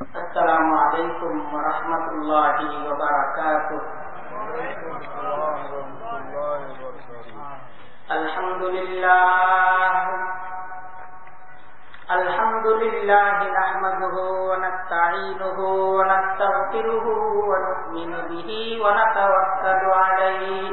السلام عليكم ورحمة الله وبركاته. الحمد لله. الحمد لله نحمده ونستعينه ونستغفره ونؤمن به ونتوكل عليه.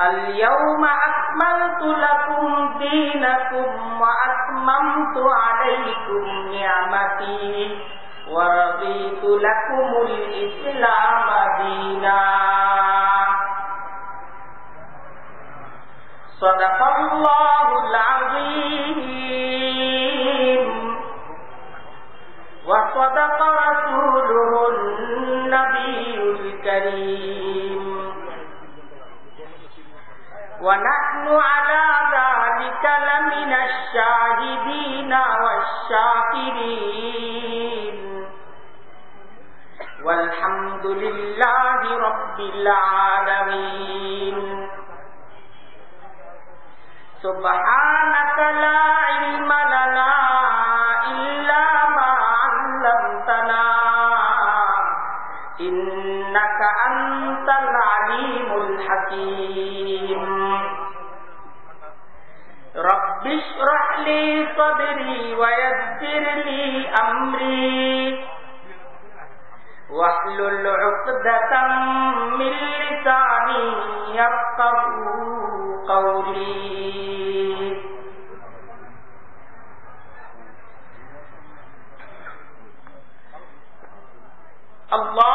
اليوم أكملت لكم دينكم وأتممت عليكم نعمتي ورضيت لكم الإسلام دينا صدق الله العظيم وصدق ونحن على ذلك لمن الشاهدين والشاكرين. والحمد لله رب العالمين. سبحانك لا واحلل عقدة من لساني يفقه قولي. اللهم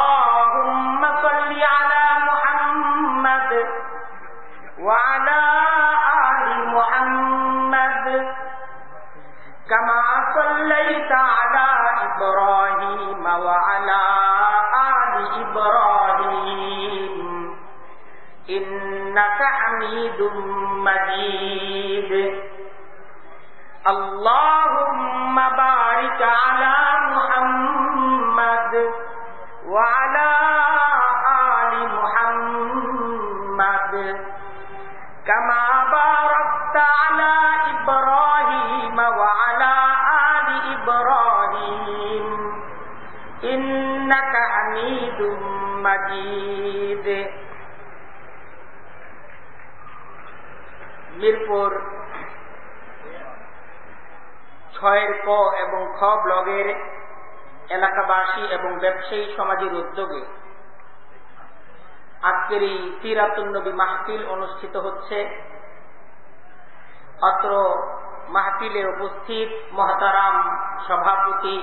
ছয়ের ক এবং খ ব্লগের এলাকাবাসী এবং ব্যবসায়ী সমাজের উদ্যোগে আজকের এই সিরাতুন্নবী মাহফিল অনুষ্ঠিত হচ্ছে। অত্র মাহফিলে উপস্থিত মহতারাম সভাপতি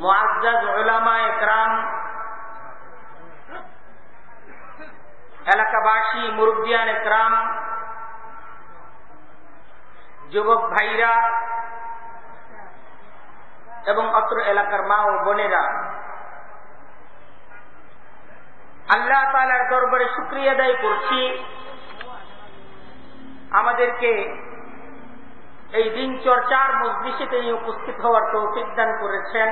মোয়াজ্জাজ একরাম, এলাকাবাসী মুরব্বিয়ান একরাম যুবক ভাইরা এবং অত্র এলাকার মা ও বোনেরা। আল্লাহ তালার দরবারে শুক্রিয়া আদায় করছি। আমাদেরকে এই দিন চর্চার মজলিসে তিনি উপস্থিত হওয়ার তৌফিক দান করেছেন।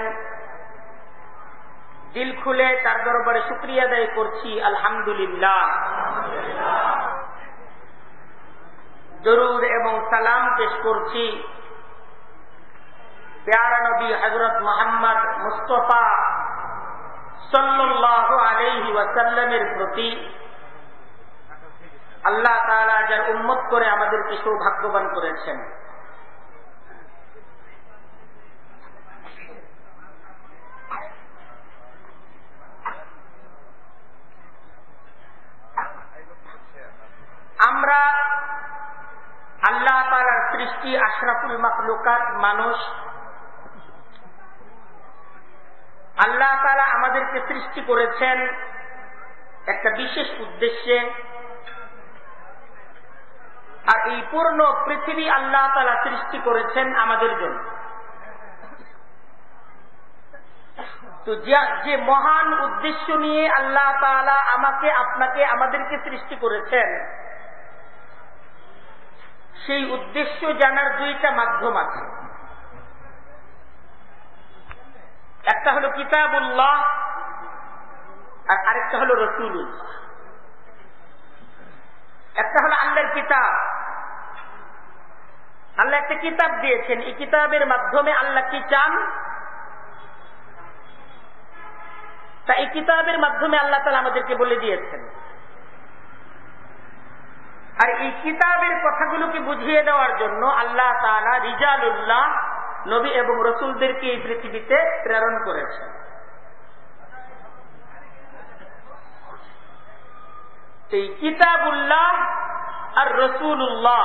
দিল খুলে তার দরবারে শুক্রিয়া আদায় করছি, আলহামদুলিল্লাহ। দরুদ এবং সালাম পেশ করছি। প্যারা নবী হজরত মোহাম্মদ মুস্তফা সাল্লাহ আলহি ওয়াসাল্লামের প্রতি আল্লাহ তালা যার উন্মত করে আমাদেরকে সৌভাগ্যবান করেছেন। আমরা সৃষ্টি আশরাফুল মাকলুকাত মানুষ। আল্লাহ তালা আমাদেরকে সৃষ্টি করেছেন একটা বিশেষ উদ্দেশ্যে। আর এই পূর্ণ পৃথিবী আল্লাহ তালা সৃষ্টি করেছেন আমাদের জন্য। তো যে মহান উদ্দেশ্য নিয়ে আল্লাহ তালা আমাকে, আপনাকে আমাদেরকে সৃষ্টি করেছেন সেই উদ্দেশ্য জানার দুইটা মাধ্যম আছে। একটা হলো কিতাবুল্লাহ, আর আরেকটা হলো রসুল্লাহ একটা হলো আল্লাহর কিতাব। আল্লাহ একটা কিতাব দিয়েছেন, এই কিতাবের মাধ্যমে আল্লাহ কি চান? তা এই কিতাবের মাধ্যমে আল্লাহ তালা আমাদেরকে বলে দিয়েছেন। আর এই কিতাবের কথাগুলোকে বুঝিয়ে দেওয়ার জন্য আল্লাহ তালা রিজালুল্লাহ, নবী এবং রসুলদেরকে এই পৃথিবীতে প্রেরণ করেছেন। এই কিতাবুল্লাহ আর রসুল্লাহ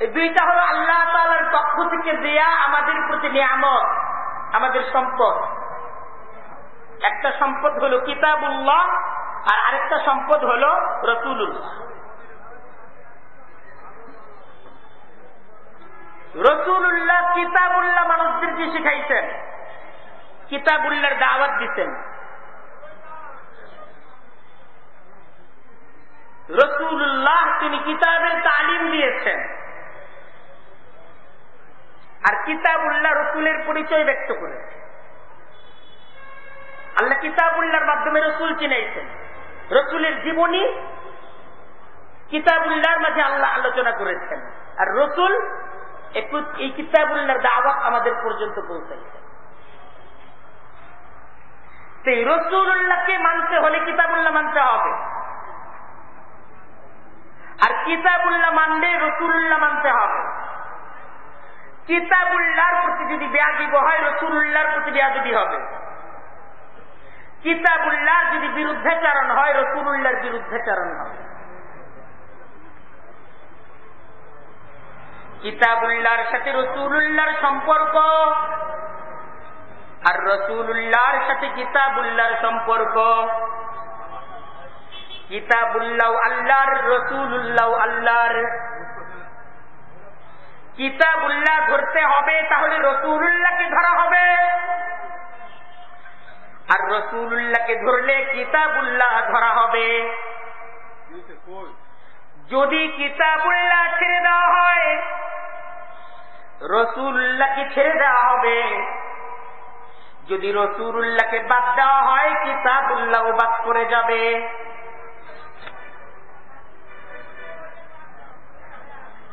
এই দুইটা হলো আল্লাহ তালার পক্ষ থেকে দেয়া আমাদের প্রতি নিয়ামত, আমাদের সম্পদ। একটা সম্পদ হলো কিতাবুল্লাহ আর আরেকটা সম্পদ হলো রসুল্লাহ রসুল্লাহ কিতাবুল্লাহ মানুষদেরকে শিখাইছেন। কিতাবুল্লাহর দাওয়াত দিতেন। রসুল্লাহ তিনি কিতাবের তালিম দিয়েছেন। আর কিতাবুল্লাহ রসুলের পরিচয় ব্যক্ত করেছে আল্লাহ কিতাবুল্লাহর মাধ্যমে রসুল চিনাইছেন। রসুলের জীবনী কিতাবুল্লাহর মাঝে আল্লাহ আলোচনা করেছেন। আর রসুল এই কিতাবুল্লাহর দাওয়াত আমাদের পর্যন্ত পৌঁছাইছেন সেই রসুল্লাহকে মানতে হলে কিতাবুল্লাহ মানতে হবে। আর কিতাবুল্লাহ মানলে রসুল্লাহ মানতে হবে। কিতাবুল্লাহর প্রতি যদি বেয়াজিব হয় রসুল্লাহর প্রতি বেয়াজিবি হবে। কিতাবুল্লাহ যদি বিরুদ্ধাচারণ হয় রসুল্লাহর বিরুদ্ধাচারণ হবে। কিতাবুল্লাহর সাথে রসুল্লাহর সম্পর্ক আর রসুল্লাহর সাথে কিতাবুল্লাহর সম্পর্ক। কিতাবুল্লাহ আল্লাহর রসুল্লাহ আল্লাহর। কিতাবুল্লাহ ধরতে হবে, তাহলে রসুল্লাহকে ধরা হবে। আর রসুল্লাহকে ধরলে কিতাবুল্লাহ ধরা হবে। যদি কিতাবুল্লাহ ছেড়ে দেওয়া হয় রসুল্লাহকে ছেড়ে দেওয়া হবে। যদি রসুল্লাহকে বাদ দেওয়া হয়, কিতাবুল্লাহ বাদ করে যাবে।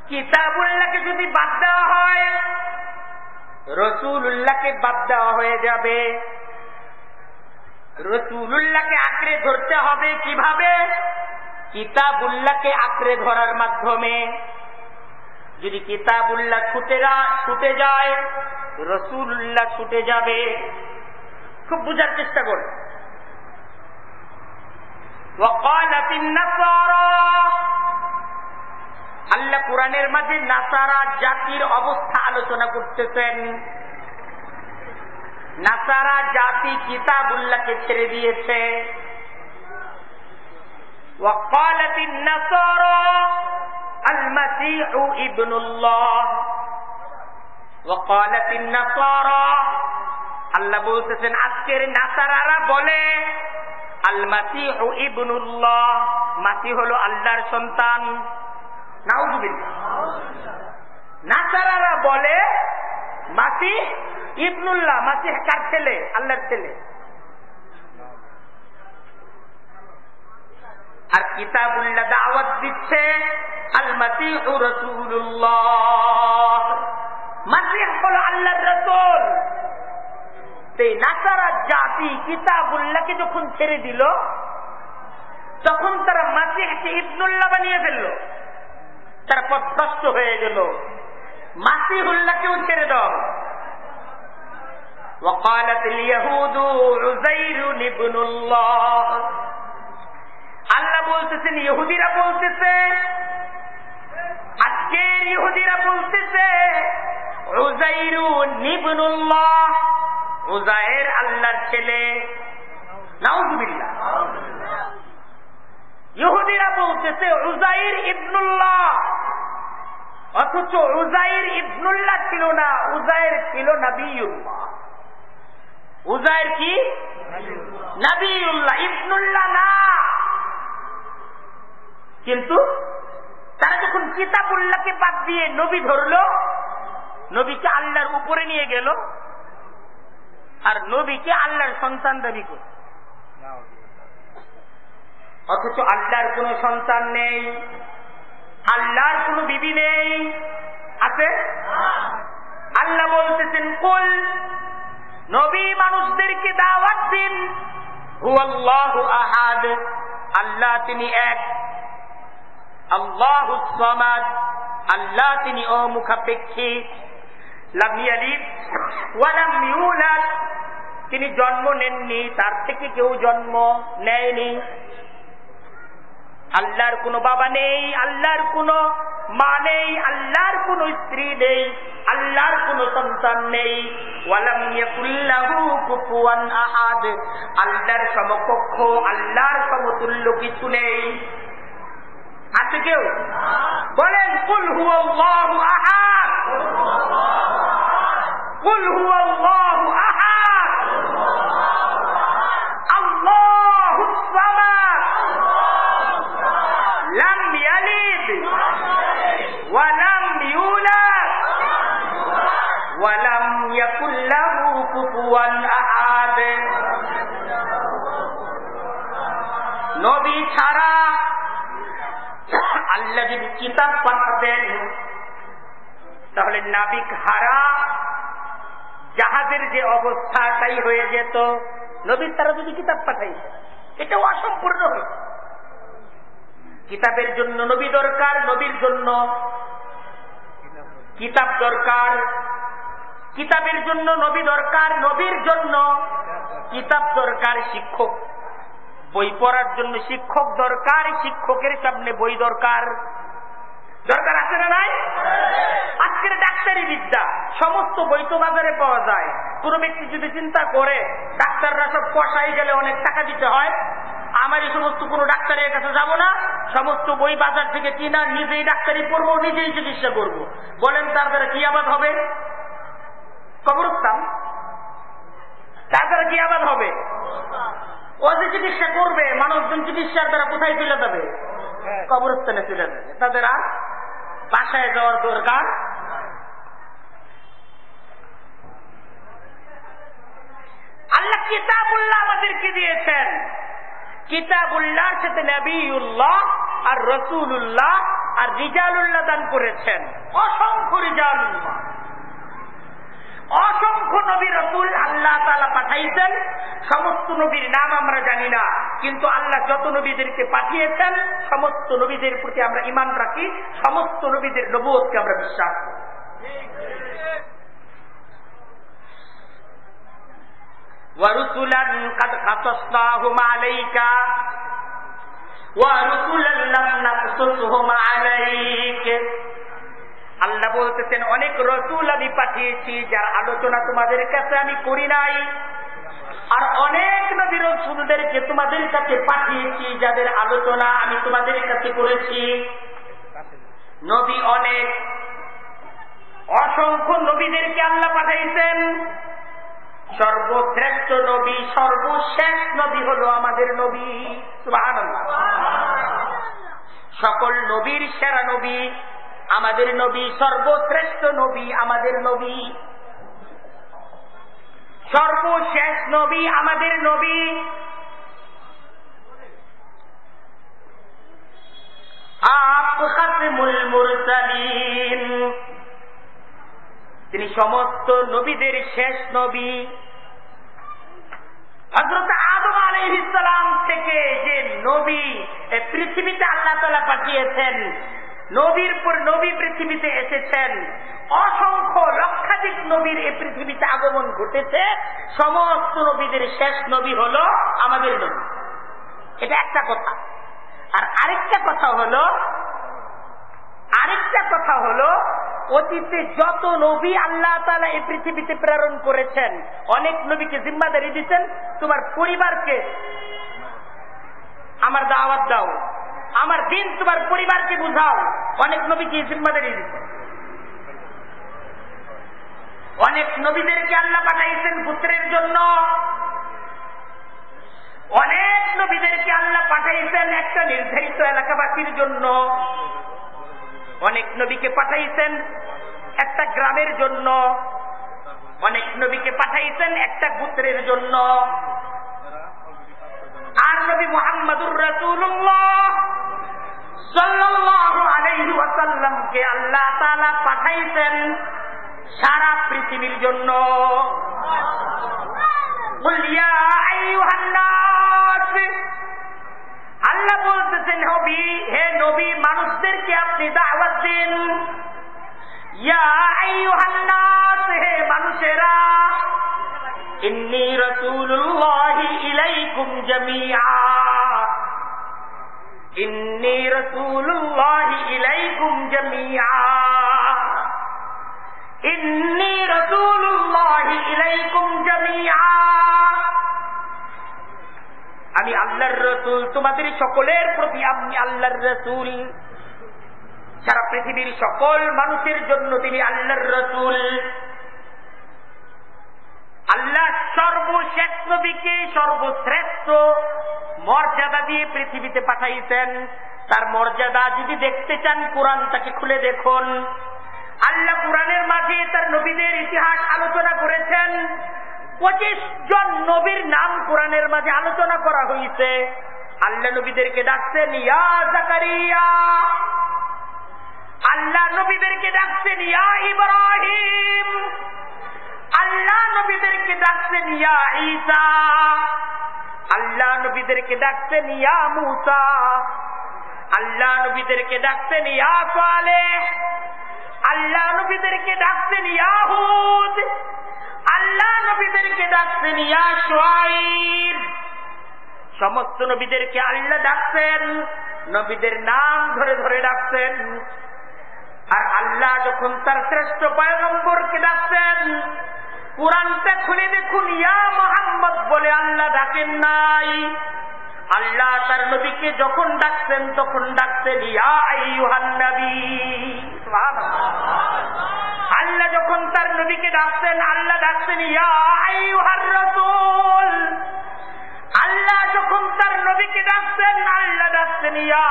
কিতাবুল্লাহকে যদি বাদ দেওয়া হয় রসুল্লাহকে বাদ দেওয়া হয়ে যাবে। রসুল্লাহকে আঁকড়ে ধরতে হবে কীভাবে? কিতাবুল্লাহকে আঁকড়ে ধরার মাধ্যমে। যদি কিতাবুল্লাহ ছুটে ছুটে যায় রসুল্লাহ ছুটে যাবে। খুব বুঝার চেষ্টা করে আল্লাহ কোরআনের মাঝে নাসারা জাতির অবস্থা আলোচনা করতেছেন। নাসারা জাতি কিতাবুল্লাহকে ছেড়ে দিয়েছে وقالت النصارى المسيح ابن الله وقالت النصارى আল্লাহ বলতেছেন আজকের নাসারারা বলে আল মাসিহ ইবনুল্লাহ মাসি হলো আল্লাহর সন্তান নাউজুবিল্লাহ নাসারারা বলে মাসি ইবনুল্লাহ মাসি কার ছেলে? আল্লাহর ছেলে। আর কিতাবুল্লাহ দাওয়াত দিচ্ছে আল মাসিহ রসুল্লাহ মাসিহ হলো আল্লাহর রসুল। সেই নাসারা জাতি কিতাবুল্লাহকে যখন ছেড়ে দিল, তখন তারা মাসিহকে ইবনুল্লাহ বানিয়ে ফেলল। তার পথভ্রষ্ট হয়ে গেল। মাসিহুল্লাহকেও ছেড়ে দাও। وقالت اليهود عزير ابن الله আল্লাহ বলতেছেন ইহুদিরা বলতেছে আজকের ইহুদিরা বলতেছে উজাইরু নিবনুল্লাহ উজায়ের আল্লাহর ছেলে নাউজুবিল্লাহ ইহুদিরা বলতেছে উজাইর ইবনুল্লাহ অথচ উজাইর ইবনুল্লাহ ছিল না উজাইর ছিল নবীউল্লাহ উজাইর কি? নবীউল্লাহ, ইবনুল্লাহ না। কিন্তু তারা যখন কিতাবুল্লাহকে বাদ দিয়ে নবী ধরল, নবীকে আল্লাহর উপরে নিয়ে গেল, আর নবীকে আল্লাহর সন্তান দাবি করল। অথচ আল্লাহর কোন সন্তান নেই, আল্লাহর কোন বিবি নেই। আছে? আল্লাহ বলতেছেন, কুল নবী মানুষদেরকে দাওয়াত দিন। আহাদ। আল্লাহ তিনি এক। আল্লাহ সামাদ। আল্লাহ তিনি অমুখাপেক্ষী। তিনি জন্ম নেননি, তার থেকে কেউ জন্ম নেয়নি। আল্লাহর কোনো বাবা নেই, আল্লাহর কোনো মা নেই, আল্লাহর কোনো স্ত্রী নেই, আল্লাহর কোনো সন্তান নেই। আল্লাহর সমকক্ষ, আল্লাহর সমতুল্য কিছু নেই। আছে কেউ? বলেন, কুল হুয়াল্লাহু আহাদ। কুল হুয়াল্লাহু আহাদ। কিতাব পাঠাতেন তাহলে নাবিক হারা, জাহাজের যে অবস্থা তাই হয়ে যেত। নবীর তারা যদি কিতাব পাঠাইছে এটা অসম্পূর্ণ হয়েছে কিতাবের জন্য নবী দরকার, নবীর জন্য কিতাব দরকার। কিতাবের জন্য নবী দরকার, নবীর জন্য কিতাব দরকার, শিক্ষক। বই পড়ার জন্য শিক্ষক দরকার, শিক্ষকের সামনে বই দরকার। দরকার আছে না নাই? আজকের ডাক্তারি বিদ্যা, সমস্ত তো বাজারে পাওয়া যায়। কোন ব্যক্তি যদি চিন্তা করে, ডাক্তাররা সব কষাই গেলে অনেক টাকা দিতে হয় আমার এই সমস্ত কোন ডাক্তারের কাছে যাব না। সমস্ত বই বাজার থেকে কিনা নিজেই ডাক্তারি পড়ব, নিজেই চিকিৎসা করব। বলেন তার দ্বারা কি আবাদ হবে? কবরস্থান। তার দ্বারা কি আবাদ হবে? ও যে চিকিৎসা করবে মানুষজন চিকিৎসার দ্বারা কোথায় চলে যাবে? কবরস্থানে চলে যাবে। তাদের আর বাসায় যাওয়ার দরকার আল্লাহ কিতাবুল্লাহ আমাদেরকে দিয়েছেন। কিতাবুল্লাহর সাথে নবীউল্লাহ আর রসুল্লাহ আর রিজালুল্লাহ দান করেছেন। অসংখ্য রিজালুল্লাহ অসংখ্য নবী রসুল আল্লাহ তালা পাঠাইছেন সমস্ত নবীর নাম আমরা জানি না কিন্তু আল্লাহ যত নবীদেরকে পাঠিয়েছেন সমস্ত নবীদের প্রতি আমরা ইমান রাখি সমস্ত নবীদের নবুয়কে আমরা বিশ্বাস করি ورسلا قد قصصناهم عليك ورسلا لم نقصصهم عليك আল্লাহ বলতেছেন অনেক রসুল আমি পাঠিয়েছি যার আলোচনা তোমাদের কাছে আমি করি নাই। আর অনেক নবী রসুলদেরকে তোমাদের কাছে পাঠিয়েছি যাদের আলোচনা আমি তোমাদের কাছে করেছি। নবী অনেক। অসংখ্য নবীদেরকে আল্লাহ পাঠাইছেন। সর্বশ্রেষ্ঠ নবী সর্বশেষ নবী হলো আমাদের নবী। সকল নবীর সেরা নবী। আমাদের নবী সর্বশ্রেষ্ঠ নবী আমাদের নবী। সর্বশেষ নবী আমাদের নবী। তিনি সমস্ত নবীদের শেষ নবী। হজরত আদম আলহিসাম থেকে যে নবী পৃথিবীতে আল্লাহ তালা পাঠিয়েছেন নবীর পর নবী পৃথিবীতে এসেছেন। অসংখ্য লক্ষাধিক নবীর এই পৃথিবীতে আগমন ঘটেছে। সমস্ত নবীদের শেষ নবী হল আমাদের নবী। এটা একটা কথা। আর আরেকটা কথা হলো, আরেকটা কথা হলো, অতীতে যত নবী আল্লাহ তালা এই পৃথিবীতে প্রেরণ করেছেন, অনেক নবীকে জিম্মাদারি দিচ্ছেন তোমার পরিবারকে আমার দাওয়াত দাও। আমার দিন তোমার পরিবারকে বুঝাও। অনেক নবীকে জিম্মাদারি দিচ্ছেন অনেক নবীদেরকে আল্লাহ পাঠাইছেন পুত্রের জন্য। অনেক নবীদেরকে আল্লাহ পাঠাইছেন একটা নির্ধারিত এলাকাবাসীর জন্য। অনেক নবীকে পাঠাইছেন একটা গ্রামের জন্য। অনেক নবীকে পাঠাইছেন একটা পুত্রের জন্য। আর নবী মোহাম্মদুর রসুল্লাহ ওয়াসাল্লামকে আল্লাহ তাআলা পাঠাইছেন সারা পৃথিবীর জন্য। আল্লাহ বলতেছেন হবি হে নবী, মানুষদেরকে আপনি দাওয়াত দিন। হে মানুষেরা, ইন্নি রসুল্লাহি ইলাইকুম জামিআ। আমি আল্লাহর রসুল, তোমাদের সকলের প্রতি আমি আল্লাহর রসুল। সারা পৃথিবীর সকল মানুষের জন্য তিনি আল্লাহর রসুল। আল্লাহ সর্বশেষ নবীকে সর্বশ্রেষ্ঠ মর্যাদা দিয়ে পৃথিবীতে পাঠাইছেন। তার মর্যাদা যদি দেখতে চান, কোরআনটাকে খুলে দেখুন। আল্লাহ কোরআনের মাঝে তার নবীদের ইতিহাস আলোচনা করেছেন। পঁচিশ জন নবীর নাম কোরআনের মাঝে আলোচনা করা হয়েছে আল্লাহ নবীদেরকে ডাকছেন, ইয়া জাকারিয়া। আল্লাহ নবীদেরকে ডাকছেন, ইয়া ইব্রাহিম। আল্লাহ নবীদেরকে ডাকছেন, ইয়া ঈসা। আল্লাহ নবীদেরকে ডাকছেন, ইয়া মুসা। আল্লাহ নবীদেরকে ডাকছেন, ইয়া সালেহ। আল্লাহ নবীদেরকে ডাকছেন ইয়াহুদ আল্লাহ নবীদেরকে ডাকছেন, ইয়া সোয়াইব সমস্ত নবীদেরকে আল্লাহ ডাকছেন, নবীদের নাম ধরে ধরে ডাকছেন। আর আল্লাহ যখন তার শ্রেষ্ঠ পয়গম্বরকে ডাকছেন কোরআনটা খুলে দেখুন, ইয়া মোহাম্মদ বলে আল্লাহ ডাকেন নাই। আল্লাহ তার নবীকে যখন ডাকছেন, তখন ডাকছেন আল্লাহ যখন তার নবীকে ডাকছেন, আল্লাহ ডাকছেন আল্লাহ যখন তার নবীকে ডাকছেন, আল্লাহ ডাকছেন, ইয়া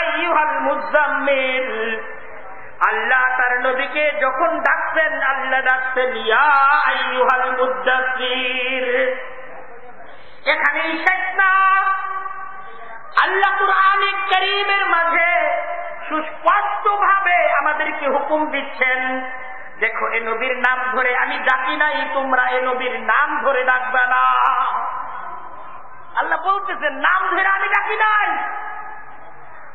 আইয়ুহাল মুজাম্মিল আল্লাহ তার নবীকে যখন ডাকছেন আল্লাহ ডাকছেন, ইয়া এখানেই শেষ না। আল্লাহ কুরআনিক করিমের মাঝে সুস্পষ্ট ভাবে আমাদেরকে হুকুম দিচ্ছেন, দেখো, এ নবীর নাম ধরে আমি ডাকি নাই, তোমরা এ নবীর নাম ধরে ডাকবে না। আল্লাহ বলতেছেন, নাম ধরে আমি ডাকি নাই।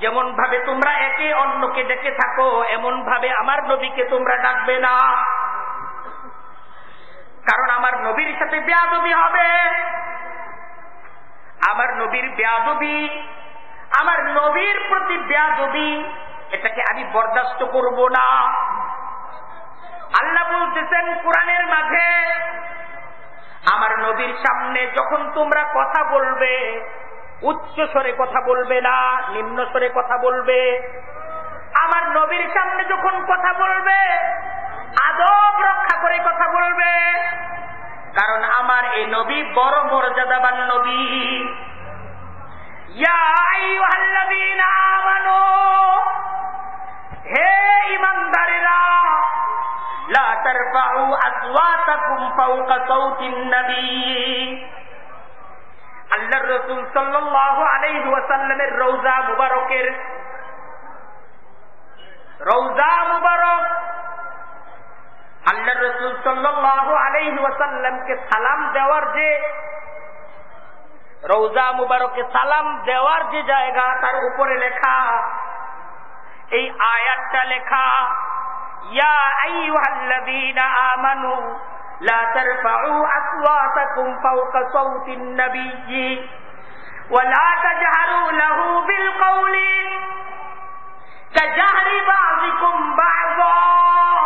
যেমন ভাবে তোমরা একে অন্যকে ডেকে থাকো, এমন ভাবে আমার নবীকে তোমরা ডাকবে না। কারণ আমার নবীর সাথে বেয়াদবি হবে। আমার নবীর বেয়াদবি, আমার নবীর প্রতি বেয়াদবি, এটাকে আমি বরদাস্ত করব না। আল্লাহ বলতেছেন, কোরআনের মাঝে আমার নবীর সামনে যখন তোমরা কথা বলবে, উচ্চ স্বরে কথা বলবে না, নিম্ন স্বরে কথা বলবে, আমার নবীর সামনে যখন কথা বলবে, আদব রক্ষা করে কথা বলবে, কারণ আমার এই নবী বড় মর্যাদাবান নবী। হে ইমানদারেরা আল্লাহ রসুল মুবারকের মুবারক আল্লাহ রসুল সালাম দেওয়ার যে রৌজা মুবারকে সালাম দেওয়ার যে জায়গা তার উপরে লেখা, এই আয়াতটা লেখা يا أيها الذين آمنوا لا ترفعوا أصواتكم فوق صوت النبي ولا تجهروا له بالقول. كجهر بعضكم بعضا.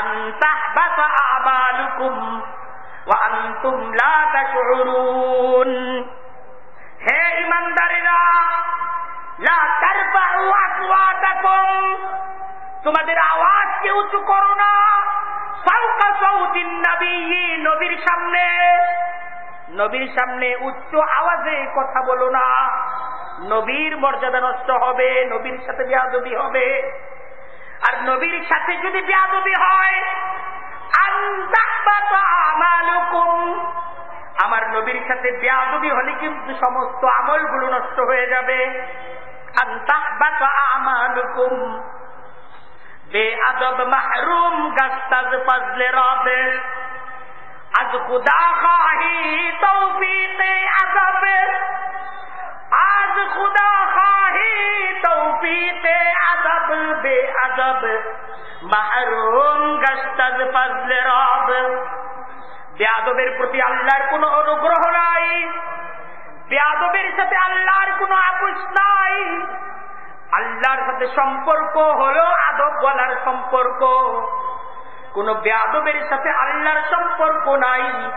أن تحبط أعمالكم وأنتم لا تشعرون. উঁচু করো না। সাউকা সাউদিন নবী, নবীর সামনে। নবীর সামনে উচ্চ আওয়াজে কথা বলো না। নবীর মর্যাদা নষ্ট হবে, নবীর সাথে বেয়াদবি হবে। আর নবীর সাথে যদি বেয়াদবি হয় আমার নবীর সাথে বেয়াদবি হলে কিন্তু সমস্ত আমলগুলো নষ্ট হয়ে যাবে। আমালুকুম। বেআদব মাহরুম গাস্তাজ ফজলে রবে। আজ খুদা খাহি তৌফিকে আদব আজ খুদা খাহি তৌফিকে আদব বেআদব মাহরুম গাস্তাজ ফজলে রব। বেআদবের প্রতি আল্লাহর কোন অনুগ্রহ নাই। বেআদবের সাথে আল্লাহর কোন আপোষ নাই। আল্লাহর সাথে সম্পর্ক হলো আদব বলার সম্পর্ক। কোন বেয়াদবের সাথে আল্লাহর সম্পর্ক নাই।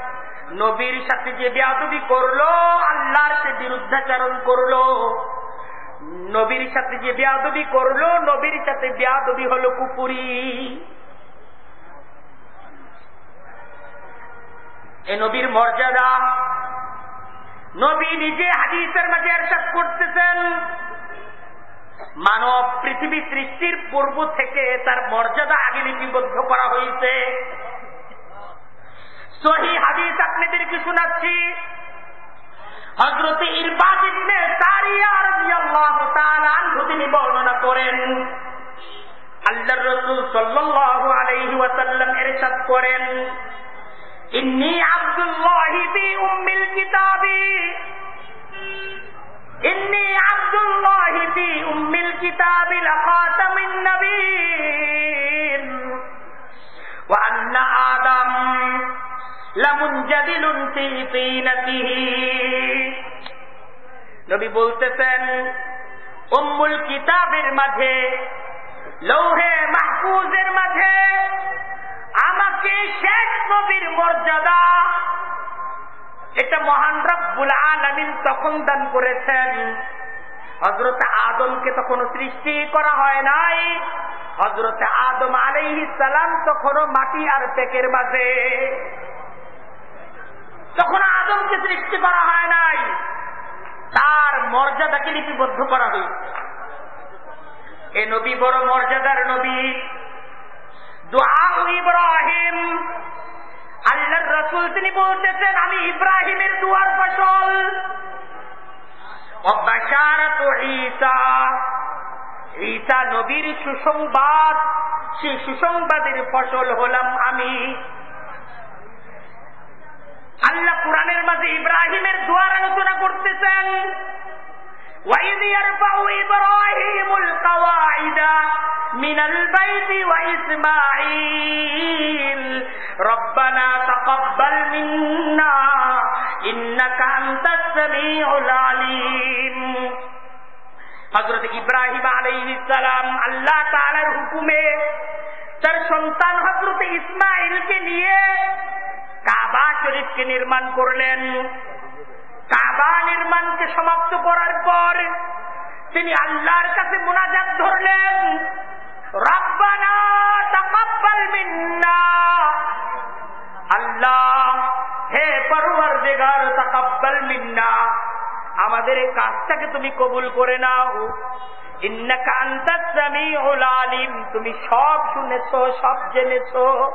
নবীর সাথে যে বেয়াদবি করল, আল্লাহর সে বিরুদ্ধাচারণ করল। নবীর সাথে যে বেয়াদবি করল, নবীর সাথে বেয়াদবি হলো কুপুরি এ নবীর মর্যাদা। নবী নিজে হাদিসের মাঝে এরশাদ করতেছেন। মানব পৃথিবী সৃষ্টির পূর্ব থেকে তার মর্যাদা আগে লিপিবদ্ধ করা হয়েছে। সহি হাদিস আপনাদেরকে শোনাচ্ছি? হজরত বর্ণনা করেন, আল্লাহর রাসূল সাল্লাল্লাহু আলাইহি ওয়াসাল্লাম ইরশাদ করেন, ইন্নী আব্দুল্লাহি ফি উম্মিল কিতাবি। ইন্নি আব্দুল্লাহ ফি উম্মিল নবীন। ওয়া আন্না আদম লামুনজাদিলুন ফি নবী বলতেছেন, উম্মুল কিতাবের মাঝে, লৌহে মাহফুজের মাঝে, আমাকে শেষ নবীর মর্যাদা এটা মহান রব্বুল আলমিন তখন দান করেছেন। হজরত আদমকে তখন সৃষ্টি করা হয় নাই। হজরত আদম আলাইহি সালাম তখনও মাটি আর পেকের মাঝে। তখন আদমকে সৃষ্টি করা হয় নাই। তার মর্যাদাকে লিপিবদ্ধ করা হয়েছে। এ নবী বড় মর্যাদার নবী। দোয়া ইব্রাহিম। আল্লাহর রসুল তিনি বলতেছেন, আমি ইব্রাহিমের দুয়ার ফসল। ঈসা নবীর সুসংবাদ, সেই সুসংবাদের ফসল হলাম আমি। আল্লাহ কোরআনের মাঝে ইব্রাহিমের দুয়ার আলোচনা করতেছেন। وإذ يرفع إبراهيم القواعد من البيت وإسماعيل ربنا تقبل منا إنك أنت السميع العليم হজরত ইব্রাহিম আলাইসালাম আল্লাহ তালার হুকুমে তার সন্তান হজরত ইসমাইলকে নিয়ে কাবা শরীফকে নির্মাণ করলেন কাবা নির্মাণকে সমাপ্ত করার পর তিনি আল্লাহর কাছে মোনাজাত ধরলেন। আমাদের এই কাজটাকে তুমি কবুল করে নাও। তুমি সব শুনেছ, সব জেনেছো।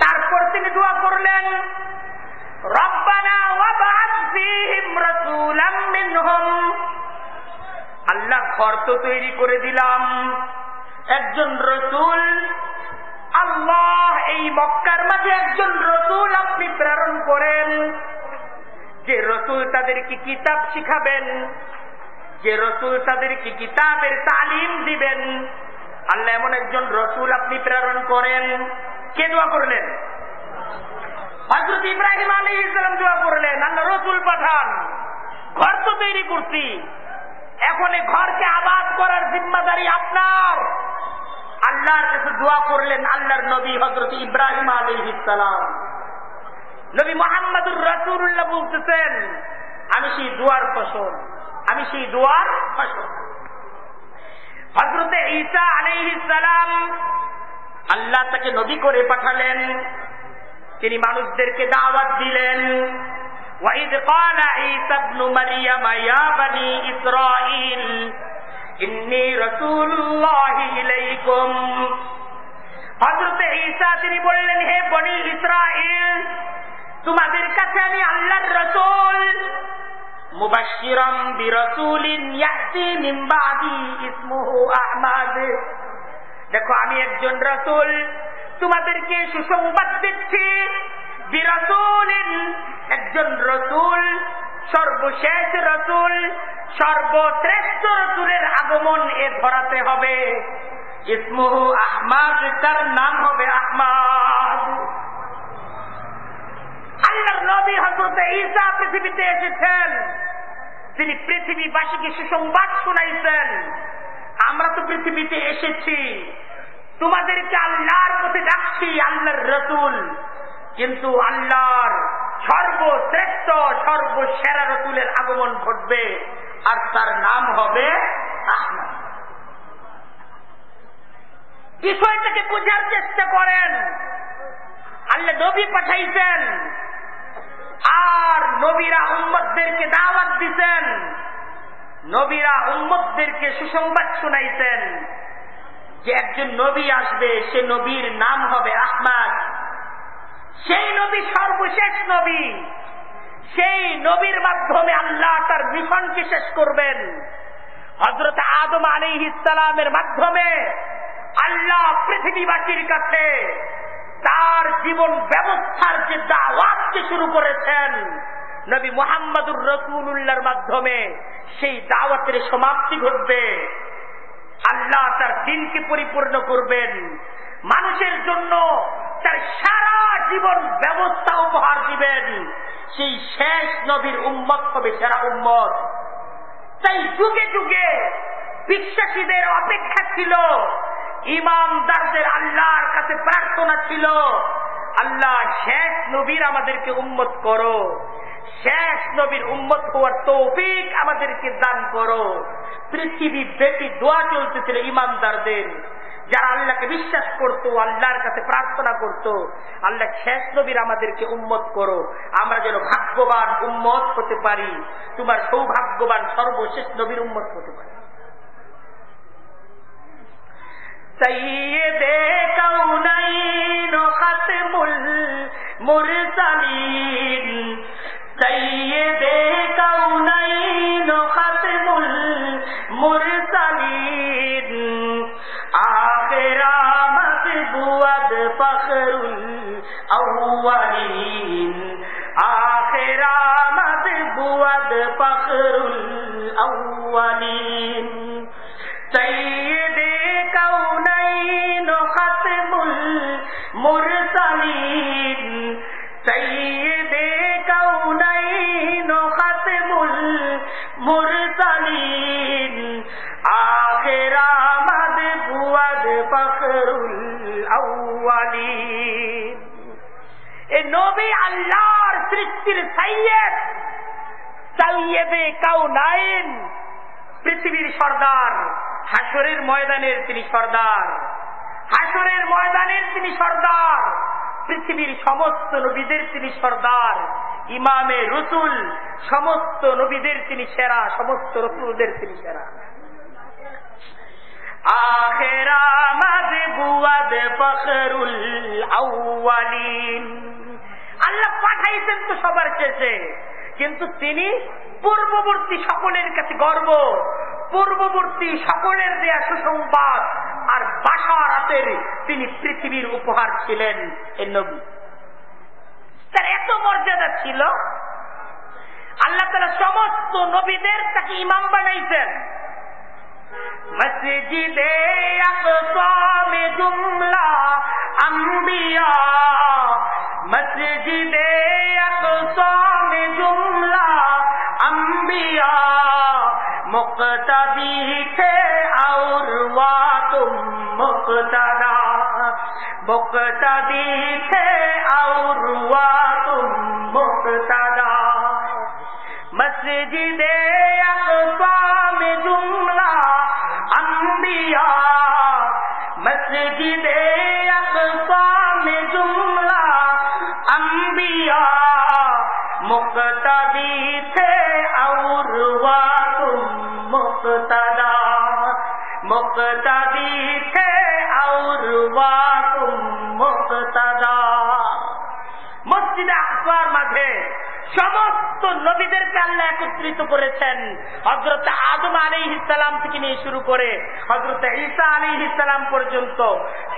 তারপর তিনি দোয়া করলেন, রব্বানা আল্লাহ ঘর তো তৈরি করে দিলাম, একজন রসুল, আল্লাহ এই মক্কার মাঝে একজন রসুল আপনি প্রেরণ করেন। যে রসুল তাদেরকে কিতাব শিখাবেন, যে রসুল তাদেরকে কিতাবের তালিম দিবেন, আল্লাহ এমন একজন রসুল আপনি প্রেরণ করেন। কে দোয়া করলেন? হজরত ইব্রাহিম আলী ইসলাম দোয়া করলেন, আল্লাহ রসুল পাঠান। ঘর তো তৈরি করছি। এখন ঘরকে আবাদ করার জিম্মাদারি আপনার। আল্লাহর কাছে দোয়া করলেন, আল্লাহর নবী হজরত ইব্রাহিম আলী ইসলাম নবী মোহাম্মদুর রসুল্লাহ বলতেছেন, আমি সেই দুয়ার ফসল, আমি সেই দুয়ার ফসল। হজরতে ঈসা আল্লাহ তাকে নবী করে পাঠালেন। তিনি মানুষদেরকে দাওয়াত দিলেন وإذ قال عيسى ابن مريم يا بني إسرائيل إني رسول الله إليكم হজরতে ঈসা তিনি বললেন হে বনি ইসরাইল তোমাদের কাছে আমি আল্লাহর রসুল মুবাশশিরাম বিরাসূলিন ইয়াতি মিন বাদি ইসমুহু আহমদ দেখো আমি একজন রসুল তোমাদেরকে সুসংবাদ দিচ্ছি। একজন রসুল, সর্বশেষ রসুল, সর্বশ্রেষ্ঠ রসুলের আগমন এ ধরাতে হবে। ইসমুহু আহমাদ, তার নাম হবে আহমাদ। আল্লাহর নবী হজরতে ঈসা পৃথিবীতে এসেছেন। তিনি পৃথিবীবাসীকে সুসংবাদ শুনাইছেন। আমরা তো পৃথিবীতে এসেছি। তোমাদেরকে আল্লাহর পথে ডাকছি আল্লাহর রসুল। কিন্তু আল্লাহর সর্বশ্রেষ্ঠ, সর্বসেরা রসুলের আগমন ঘটবে, আর তার নাম হবে বিষয়টাকে বোঝার চেষ্টা করেন। আল্লাহ নবী পাঠাইছেন। আর নবীরা উম্মতদেরকে দাওয়াত দিতেন নবীরা উম্মতদেরকে সুসংবাদ শুনাইছেন। যে একজন নবী আসবে, সে নবীর নাম হবে আহমাদ। সেই নবী সর্বশেষ নবী। সেই নবীর মাধ্যমে আল্লাহ তার মিশনকে শেষ করবেন। হজরত আদম আলী ইসলামের মাধ্যমে আল্লাহ পৃথিবীবাসীর কাছে তার জীবন ব্যবস্থার যে দাওয়াতকে শুরু করেছেন, নবী মোহাম্মদুর রসুল্লাহর মাধ্যমে সেই দাওয়াতের সমাপ্তি ঘটবে। আল্লাহ তার দিনকে পরিপূর্ণ করবেন। মানুষের জন্য তার সারা জীবন ব্যবস্থা উপহার দিবেন। সেই শেষ নবীর উম্মত হবে সেরা উম্মত। তাই যুগে যুগে বিশ্বাসীদের অপেক্ষা ছিল। ইমামদারদের আল্লাহর কাছে প্রার্থনা ছিল, আল্লাহ শেষ নবীর আমাদেরকে উম্মত করো। শেষ নবীর উন্মত হওয়ার তৌফিক আমাদেরকে দান করো। পৃথিবী বেটি দোয়া চলতেছিল ইমানদারদের। যারা আল্লাহকে বিশ্বাস করত, আল্লাহর কাছে প্রার্থনা করত, আল্লাহ শেষ নবীর আমাদেরকে উন্মত করো। আমরা যেন ভাগ্যবান উন্মত হতে পারি, তোমার সৌভাগ্যবান সর্বশেষ নবীর উন্মত হতে পারি। মুরসালিন। 谁也得。নবী আল্লাহর সৃষ্টির সাইয়্যিদ সাইয়্যিদে কৌনাইন পৃথিবীর সর্দার হাসরের ময়দানের তিনি সর্দার হাসরের ময়দানের তিনি সর্দার, পৃথিবীর সমস্ত নবীদের তিনি সর্দার, ইমামে রসুল, সমস্ত নবীদের তিনি সেরা, সমস্ত রসুলদের তিনি সেরা। আখেরামাদ বুয়াদ ফখরুল আউয়ালিন। আল্লাহ পাঠাইছেন তো সবার শেষে। কিন্তু তিনি পূর্ববর্তী সকলের কাছে গর্ব। পূর্ববর্তী সকলের দেয়া সুসংবাদ আর বাসারাতের তিনি পৃথিবীর উপহার ছিলেন এ নবী। তার এত মর্যাদা ছিল। আল্লাহ তালা সমস্ত নবীদের তাকে ইমাম বানাইছেন। মসজিদে জুমলা আম্বিয়া সমস্ত নবীদেরকে আল্লাহ একত্রিত করেছেন। হজরত আদম আলী ইসলাম থেকে নিয়ে শুরু করে হজরত ঈসা আলী ইসলাম পর্যন্ত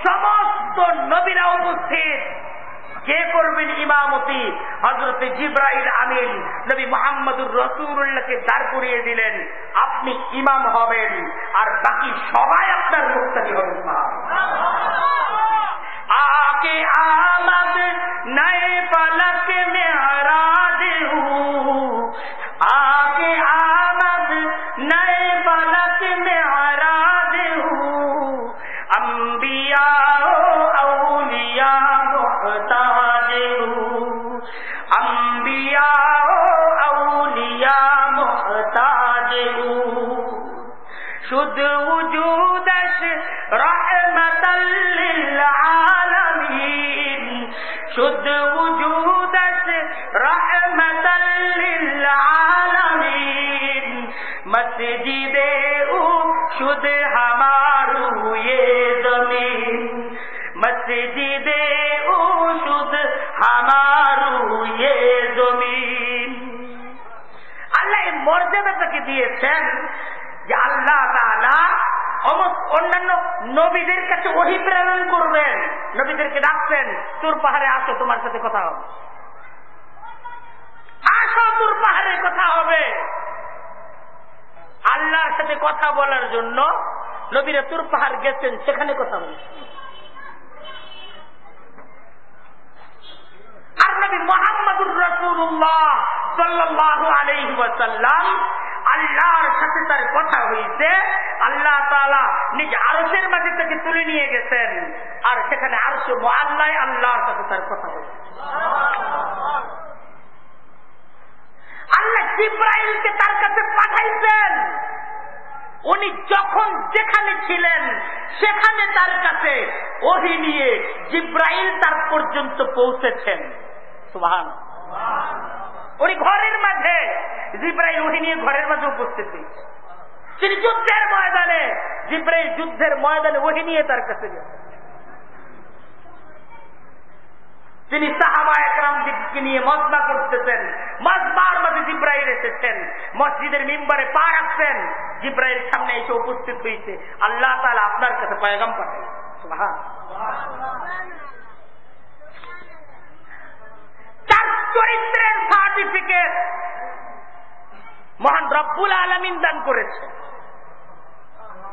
সমস্ত নবীরা উপস্থিত। কে করবেন ইমামতি? হজরত জিব্রাইল আমিন, নবী মোহাম্মদুর রসুল্লাহকে দাঁড় করিয়ে দিলেন, আপনি ইমাম হবেন আর বাকি সবাই আপনার মুক্তি হবেন। আগে আমাদের নাই পালক মেহরা शुद्ध हमारू ये जमीन मस्जिद शुद्ध हमारू ये जमीन আল্লাহ এই মর্যাদাটাকে দিয়েছেন যে আল্লাহ তাআলা অন্যান্য নবীদের কাছে অভিপ্রেরণ করবেন নবীদেরকে ডাকছেন তোর পাহাড়ে আসো তোমার সাথে কথা হবে আসো তোর পাহাড়ে কথা হবে আল্লাহর সাথে কথা বলার জন্য নবীরা তুর পাহাড় গেছেন, সেখানে কথা বলছেন আর নবী মোহাম্মদুর রসুল্লাহ সাল্লাহ আলহি ওয়াসাল্লাম আল্লাহর সাথে তার কথা হয়েছে আল্লাহ তালা নিজ আরসের মাঝে তাকে তুলে নিয়ে গেছেন, আর সেখানে আরশ আল্লাহ আল্লাহর সাথে তার কথা হয়েছে আল্লাহ জিব্রাইলকে তার কাছে পাঠাইছেন। উনি যখন যেখানে ছিলেন, সেখানে তার কাছে ওহি নিয়ে জিব্রাইল তার পর্যন্ত পৌঁছেছেন। সুহান উনি ঘরের মাঝে, জিব্রাইল ওহি নিয়ে ঘরের মাঝে উপস্থিত হয়েছে। তিনি যুদ্ধের ময়দানে, জিব্রাইল যুদ্ধের ময়দানে ওহি নিয়ে তার কাছে গেছেন। তিনি সাহাবা একরাম দিককে নিয়ে মজমা করতেছেন, মজমার মাঝে জিব্রাইল এসেছেন, মসজিদের মিম্বারে পা রাখছেন জিব্রাইল সামনে এসে উপস্থিত হয়েছে আল্লাহ তালা আপনার কাছে পয়গাম পাঠাই তার চরিত্রের সার্টিফিকেট মহান রব্বুল আলমিন দান করেছে।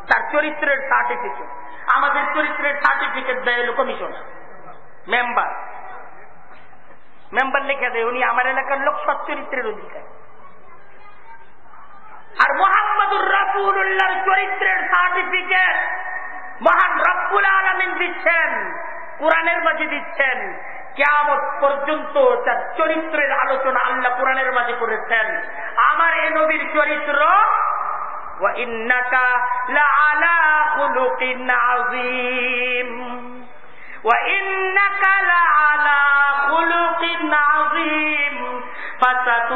তার চরিত্রের সার্টিফিকেট আমাদের চরিত্রের সার্টিফিকেট দেয় হলো কমিশনার, মেম্বার। মেম্বার লিখে দেয়, উনি আমার এলাকার লোক সচ্চরিত্রের অধিকার। আর মোহাম্মদুর রাসুল্লাহর চরিত্রের সার্টিফিকেট মহান রব্বুল আলমিন দিচ্ছেন, কোরআনের মাঝে দিচ্ছেন। কেমন পর্যন্ত তার চরিত্রের আলোচনা আল্লাহ কোরআনের মাঝে করেছেন। আমার এ নবীর চরিত্র আলা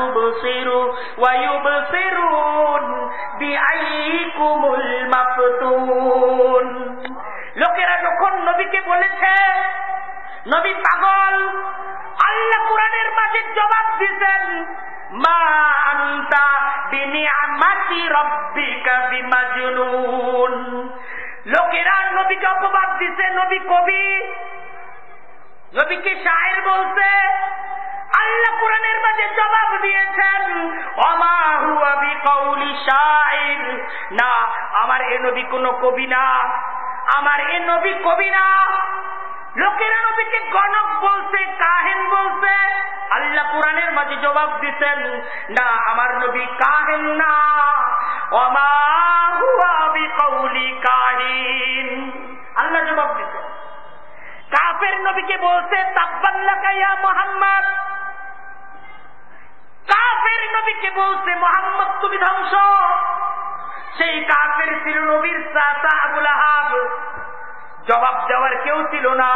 فستبصر ويبصرون بأيكم المفتون লোকেরা যখন নবীকে বলেছে নবী পাগল আল্লাহ কোরআন মা আন্তা বিনিয়ামাতি রব্বিকা বিমাজনুন লোকেরা নবীকে অপবাদ দিছে নবী কবি নবীকে শায়ের বলছে আল্লাহ কোরআনের মাঝে জবাব দিয়েছেন না, আমার এ নবী কোন কবি না। আমার এ নবী কবি না। লোকেরা নবীকে গণক বলছে, কাহেন বলছে। আল্লাহ কোরআনের মাঝে জবাব দিতেন না, আমার নবী কাহেন না। অমা হুয়া কাহিন। আল্লাহ জবাব দিতেন কাফের নবীকে বলছে তাব্বাল্লাকাইয়া মোহাম্মদ। কাফের নবীকে বলছে, মোহাম্মদ, তুমি ধ্বংস। সেই কাফের ছিল নবীর চাচা আবুল আহাব। জবাব দেওয়ার কেউ ছিল না।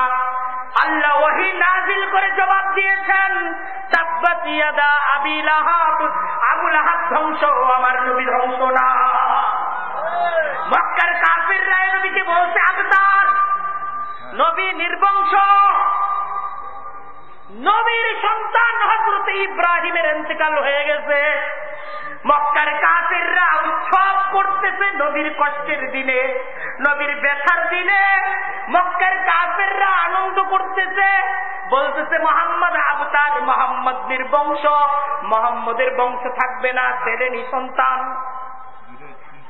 আল্লাহ ওহি নাজিল করে জবাব দিয়েছেন, তাব্বাত ইয়াদা আবিল আহাব আবুল আহাব ধ্বংস, আমার নবী নির্বংশ। নবীর সন্তান হজরত ইব্রাহিমের এতেকাল হয়ে গেছে। মক্কার কাফেররা উৎসব করতেছে নবীর কষ্টের দিনে, নবীর ব্যথার দিনে। মক্কার কাফেররা আনন্দ করতেছে, বলতেছে, মোহাম্মদ আবতার মোহাম্মদ নির্বংশ। মোহাম্মদের বংশ থাকবে না, ছেলে নি সন্তান।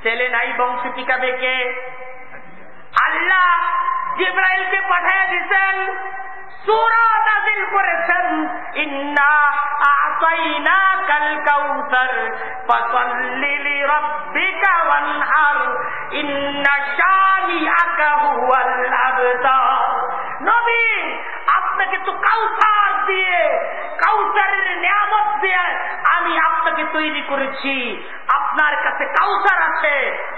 ছেলে নাই বংশ টিকাবে কে? আল্লাহ জিব্রাইলকে পাঠাইয়া দিচ্ছেন সুরা নাজিল করেছেন। ইন্না আতাইনা কাল কাউসার, ফাসাল্লি লিরাব্বিকা ওয়ানহার। ইন্না শানিআকা হুয়াল আবতার। নবী, আপনাকে তো কাউসার দিয়ে, কাউসারের নিয়ামত দিয়ে আমি আপনাকে তৈরি করেছি। আপনার কাছে কাউসার আছে,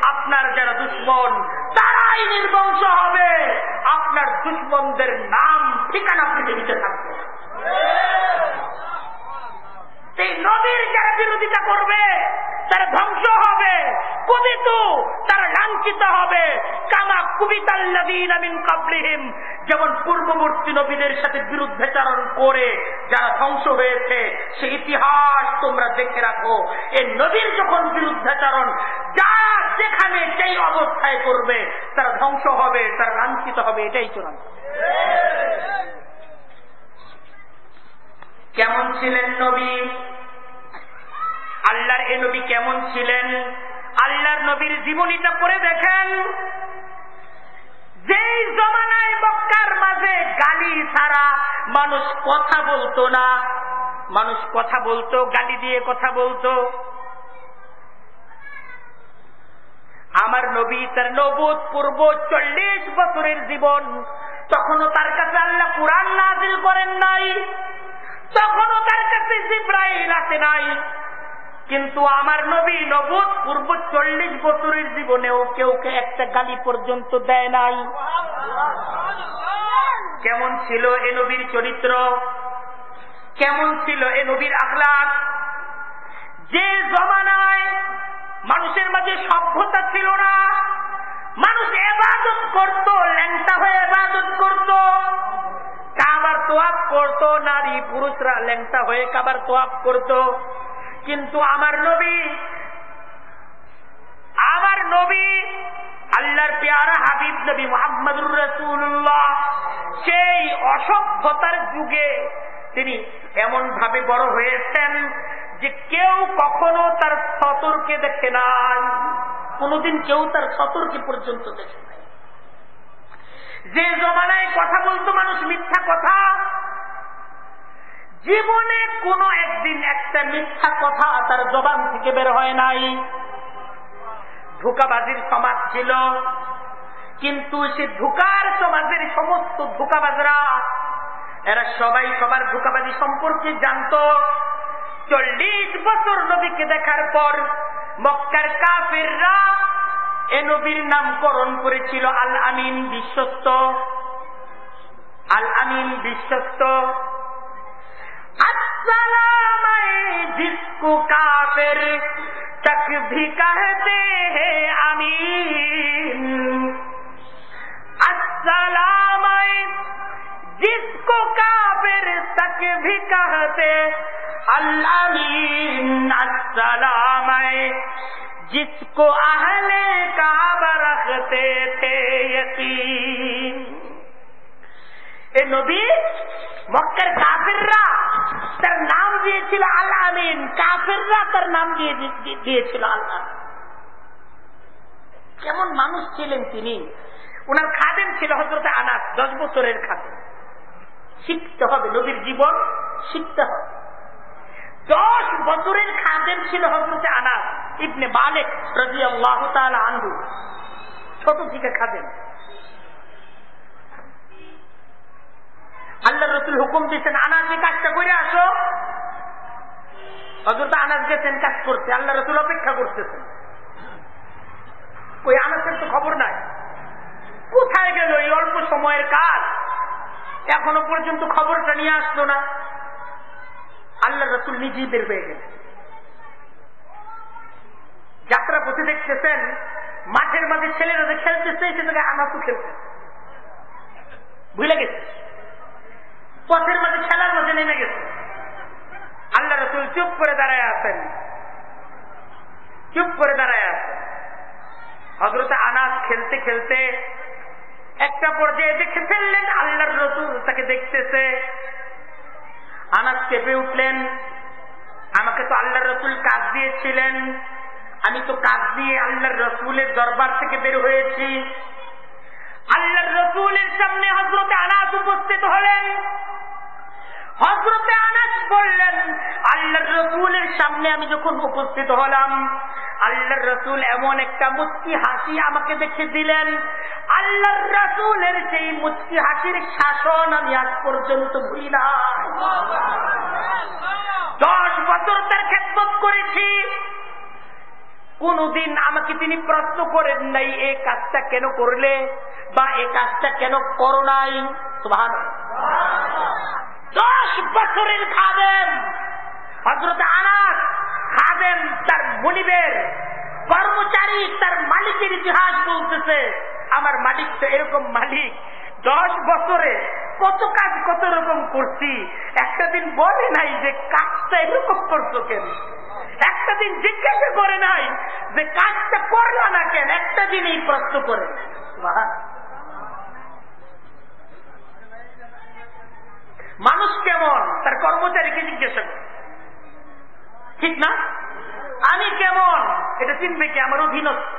আপনার যারা দুশ্মন, তারাই নির্বংশ হবে। আপনার দুশ্মনদের নাম ঠিকানা পৃথিবীতে থাকবে। এই নদীর যারা বিরোধিতা করবে, তারা ধ্বংস হবে। কুবিত তারা লাঞ্ছিত হবে। কামা কুবিতাল্লাদিন যেমন পূর্ববর্তী নবীদের সাথে বিরুদ্ধাচারণ করে যারা ধ্বংস হয়েছে সে ইতিহাস তোমরা দেখে রাখো। এই নবীর যখন বিরুদ্ধাচারণ যা যেখানে সেই অবস্থায় করবে, তারা ধ্বংস হবে, তারা লাঞ্ছিত হবে, এটাই চূড়ান্ত। কেমন ছিলেন নবী? আল্লাহর এ নবী কেমন ছিলেন? আল্লাহর নবীর জীবনীটা পড়ে দেখেন। যেই জমানায় মক্কার মাঝে গালি ছাড়া মানুষ কথা বলতো না, মানুষ কথা বলতো, গালি দিয়ে কথা বলতো। আমার নবী তার নবুদ পূর্ব চল্লিশ বছরের জীবন, তখনও তার কাছে আল্লাহ কোরআন নাজিল করেন নাই। তখনও তার কাছে জিব্রাইল আসে নাই। কিন্তু আমার নবী নবদ পূর্ব চল্লিশ বছরের জীবনেও কেউ কে একটা গালি পর্যন্ত দেয় নাই। কেমন ছিল এ নবীর চরিত্র? কেমন ছিল এ নবীর আখলাক? যে জমানায় মানুষের মাঝে সভ্যতা ছিল না, মানুষ এবাদত করত, ল্যাংটা হয়ে এবাদত করত। তোয়াপ করত, নারী পুরুষরা ল্যাংটা হয়ে কাবার তোয়াপ করত। কিন্তু আমার নবী আমার নবী, আল্লাহর পেয়ারা হাবিব নবী মোহাম্মদুর রসুল্লাহ সেই অসভ্যতার যুগে তিনি এমন ভাবে বড় হয়েছেন যে কেউ কখনো তার সতর্কে দেখে নাই। কোনদিন কেউ তার সতর্কে পর্যন্ত দেখে নাই। যে জমানায় কথা বলতো মানুষ মিথ্যা কথা। জীবনে কোনো একদিন একটা মিথ্যা কথা তার জবান থেকে বের হয় নাই। ধোকাবাজির সমাজ ছিল। কিন্তু সে ধোকার সমাজের সমস্ত ধোকাবাজরা, এরা সবাই সবার ধোকাবাজি সম্পর্কে জানত। চল্লিশ বছর নবীকে দেখার পর মক্কার কাফেররা এ নবীর নামকরণ করেছিল আল আমিন বিশ্বস্ত। আল আমিন বিশ্বস্ত জিসকু কাফের তক জিসকো কাফের চক ভি কহতে আল্লামিন আসসালাম जिसको अहले काबा रखते थे यकीन এ নবী মক্কের কাফিররা তার নাম দিয়েছিল আল আমিন কাফিররা তার নাম দিয়ে দিয়েছিল আল্লাহ কেমন মানুষ ছিলেন তিনি ওনার খাদেম ছিল হজরত আনাস দশ বছরের খাদেম শিখতে হবে নবীর জীবন শিখতে হবে দশ বছরের খাদেম ছিল হজরত আনাস ইবনে মালিক রাজি আল্লাহ আনহু। ছোট থেকে খাদেম। আল্লাহ রসুল হুকুম দিচ্ছেন আনাজ যে কাজটা করে আসো। হজরত আনাজ গেছেন, কাজ করতে। আল্লাহ রসুল অপেক্ষা করতেছেন। ওই আনাজের তো খবর নাই। কোথায় গেল এই অল্প সময়ের কাজ? এখনও পর্যন্ত খবরটা নিয়ে আসলো না। আল্লাহ রসুল নিজেই বের হয়ে গেলেন। যাত্রা পথে দেখতেছেন, মাঠের মাঝে ছেলেরা যে খেলতেছে, সে থেকে আনাসও খেলছে ভুলে গেছে। পথের মাঝে খেলার মাঝে নেমে গেছে। আল্লাহ রসুল চুপ করে দাঁড়ায় আছেন। চুপ করে দাঁড়ায় আছেন। হজরত আনাস খেলতে খেলতে একটা পর্যায়ে দেখে ফেললেন, আল্লাহর রসুল তাকে দেখতেছে। আনাস কেঁপে উঠলেন। আমাকে তো আল্লাহ রসুল কাজ দিয়েছিলেন। আমি তো কাজ দিয়ে আল্লাহর রসুলের দরবার থেকে বের হয়েছি। আল্লাহর রসুলের সামনে হজরতে আনাস উপস্থিত হলেন। হজরতে আনাস বললেন, আল্লাহর রসুলের সামনে আমি যখন উপস্থিত হলাম আল্লাহর রসুল এমন একটা মুচকি হাসি আমাকে দেখে দিলেন। আল্লাহর রসুলের সেই মুচকি হাসির শাসন আমি আজ পর্যন্ত ভুলি না। দশ বছর তার খেদমত করেছি। কোনদিন আমাকে তিনি প্রশ্ন করেন নাই এই কাজটা কেন করলে বা এই কাজটা কেন করো নাই? ভালো দশ বছরের খাদেম। হজরত আনাস খাদেম তার মনিবের কর্মচারী, তার মালিকের ইতিহাস বলতেছে, আমার মালিক তো এরকম মালিক, দশ বছরে কত কাজ কত রকম করছি, একটা দিন বলে নাই যে কাজটা এরকম করছ কেন? একটা দিন জিজ্ঞাসা করে নাই যে কাজটা করলা না কেন, একটা দিন এই প্রশ্ন করে মানুষ কেমন? তার কর্মচারীকে জিজ্ঞাসা করে। ঠিক না? আমি কেমন? এটা চিনবে কি? আমার অধীনস্থ।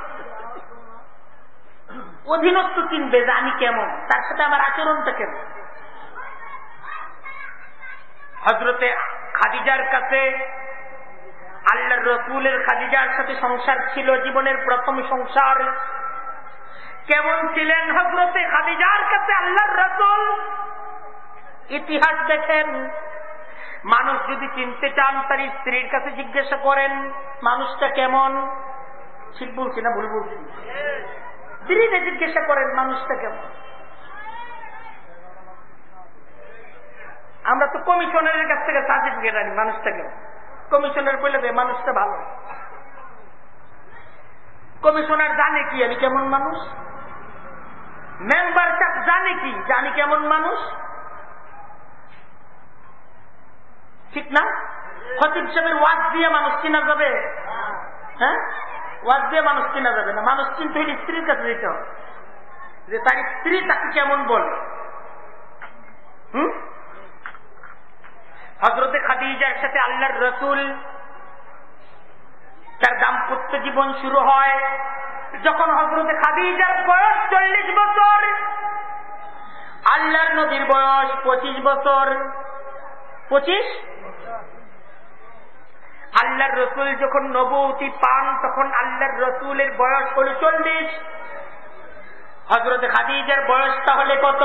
অধীনস্থ চিনবে যে আমি কেমন। তার সাথে আমার আচরণটা কেমন? হজরতে খাদিজার কাছে আল্লাহ রসুলের খাদিজার সাথে সংসার ছিল, জীবনের প্রথম সংসার। কেমন ছিলেন হজরতে খাদিজার কাছে আল্লাহর রসুল? ইতিহাস দেখেন। মানুষ যদি চিনতে চান, তার স্ত্রীর কাছে জিজ্ঞাসা করেন, মানুষটা কেমন? ঠিক বলছি না, ভুল বলছি? স্ত্রীকে জিজ্ঞাসা করেন, মানুষটা কেমন? আমরা তো কমিশনারের কাছ থেকে সার্টিফিকেট আনি, মানুষটা কেমন? কমিশনার বলে দেয়, মানুষটা ভালো। কমিশনার জানে কি, আমি কেমন মানুষ? মেম্বার জানে কি জানি কেমন মানুষ? ঠিক না? খতিব সাহেবের ওয়াজ দিয়ে মানুষ কিনা যাবে? হ্যাঁ? ওয়াজ দিয়ে মানুষ কিনা যাবে না। মানুষ কিন্তু স্ত্রীর কাছে যেতে হবে। যে তার স্ত্রী তাকে কেমন বলে? হুম? হজরতে খাদিজার সাথে আল্লাহর রসুল, তার দাম্পত্য জীবন শুরু হয় যখন হজরতে খাদিজার বয়স চল্লিশ বছর। আল্লাহর নদীর বয়স পঁচিশ বছর। পঁচিশ? আল্লাহর রসুল যখন নবতী পান, তখন আল্লাহর রসুলের বয়স হল চল্লিশ হজরত খাদিজার বয়স তাহলে কত?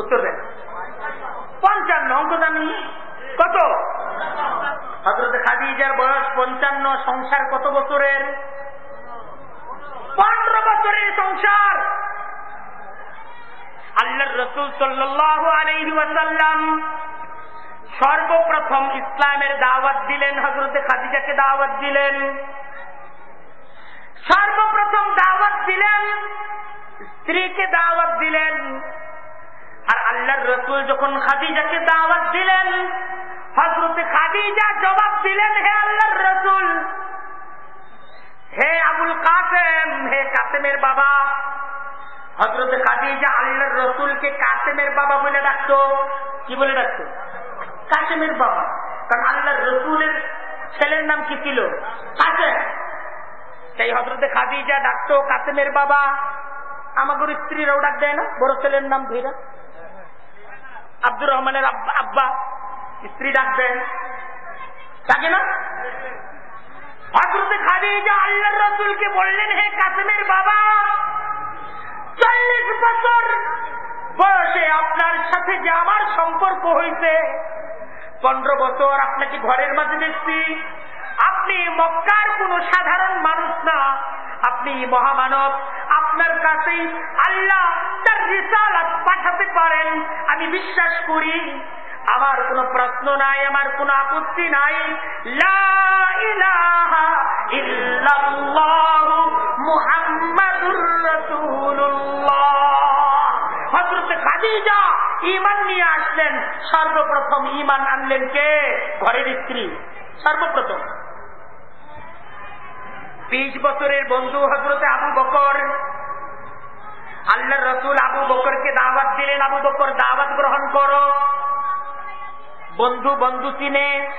উত্তর দেন। পঞ্চান্ন, অঙ্ক জানেন কত? হজরত খাদিজার বয়স পঞ্চান্ন, সংসার কত বছরের? পনেরো বছরের সংসার। আল্লাহর রসুল সাল্লাহ আলহি ওয়াসাল্লাম সর্বপ্রথম ইসলামের দাওয়াত দিলেন হজরতে খাদিজাকে দাওয়াত দিলেন। সর্বপ্রথম দাওয়াত দিলেন, স্ত্রীকে দাওয়াত দিলেন। আর আল্লাহর রসুল যখন খাদিজাকে দাওয়াত দিলেন হজরতে খাদিজা জবাব দিলেন, হে আল্লাহর রসুল, হে আবুল কাসেম, হে কাসেমের বাবা হজরত খাদিজা আল্লাহর রসুলকে কাসেমের বাবা বলে ডাকতো। কি বলে ডাকতো? কাসেমের বাবা। কারণ আল্লাহর রসুলের ছেলের নাম কি ছিল? কাসেম সেই হজরতে খাদিজা ডাকতো কাসেমের বাবা আমাদের স্ত্রীরাও ডাক দেয় না, বড় ছেলের নাম ধীরা। আব্দুর রহমানের আব্বা স্ত্রী ডাক দেন ডাকে না? হজরতে খাদিজা আল্লাহর রসুলকে বললেন, হে কাসেমের বাবা, চল্লিশ বছর বয়সে আপনার সাথে যে আমার সম্পর্ক হয়েছে পনেরো বছর আপনাকে ঘরের মাঝে দেখছি। আপনি মক্কার কোন সাধারণ মানুষ না। আপনি মহামানব। আপনার কাছে আল্লাহ তার রিসালাত পাঠাতে পারেন। আমি বিশ্বাস করি, আমার কোনো প্রশ্ন নাই, আমার কোনো আপত্তি নাই। মুহাম্মাদুর সর্বপ্রথম ইমান আনলেন কে? ঘরের স্ত্রী। সর্বপ্রথম। বিশ বছরের বন্ধু হজরতে আবু বকর। আল্লাহ রসুল আবু বকরকে দাওয়াত দিলেন। আবু বকর দাওয়াত গ্রহণ করো। বন্ধু বন্ধু চিনে।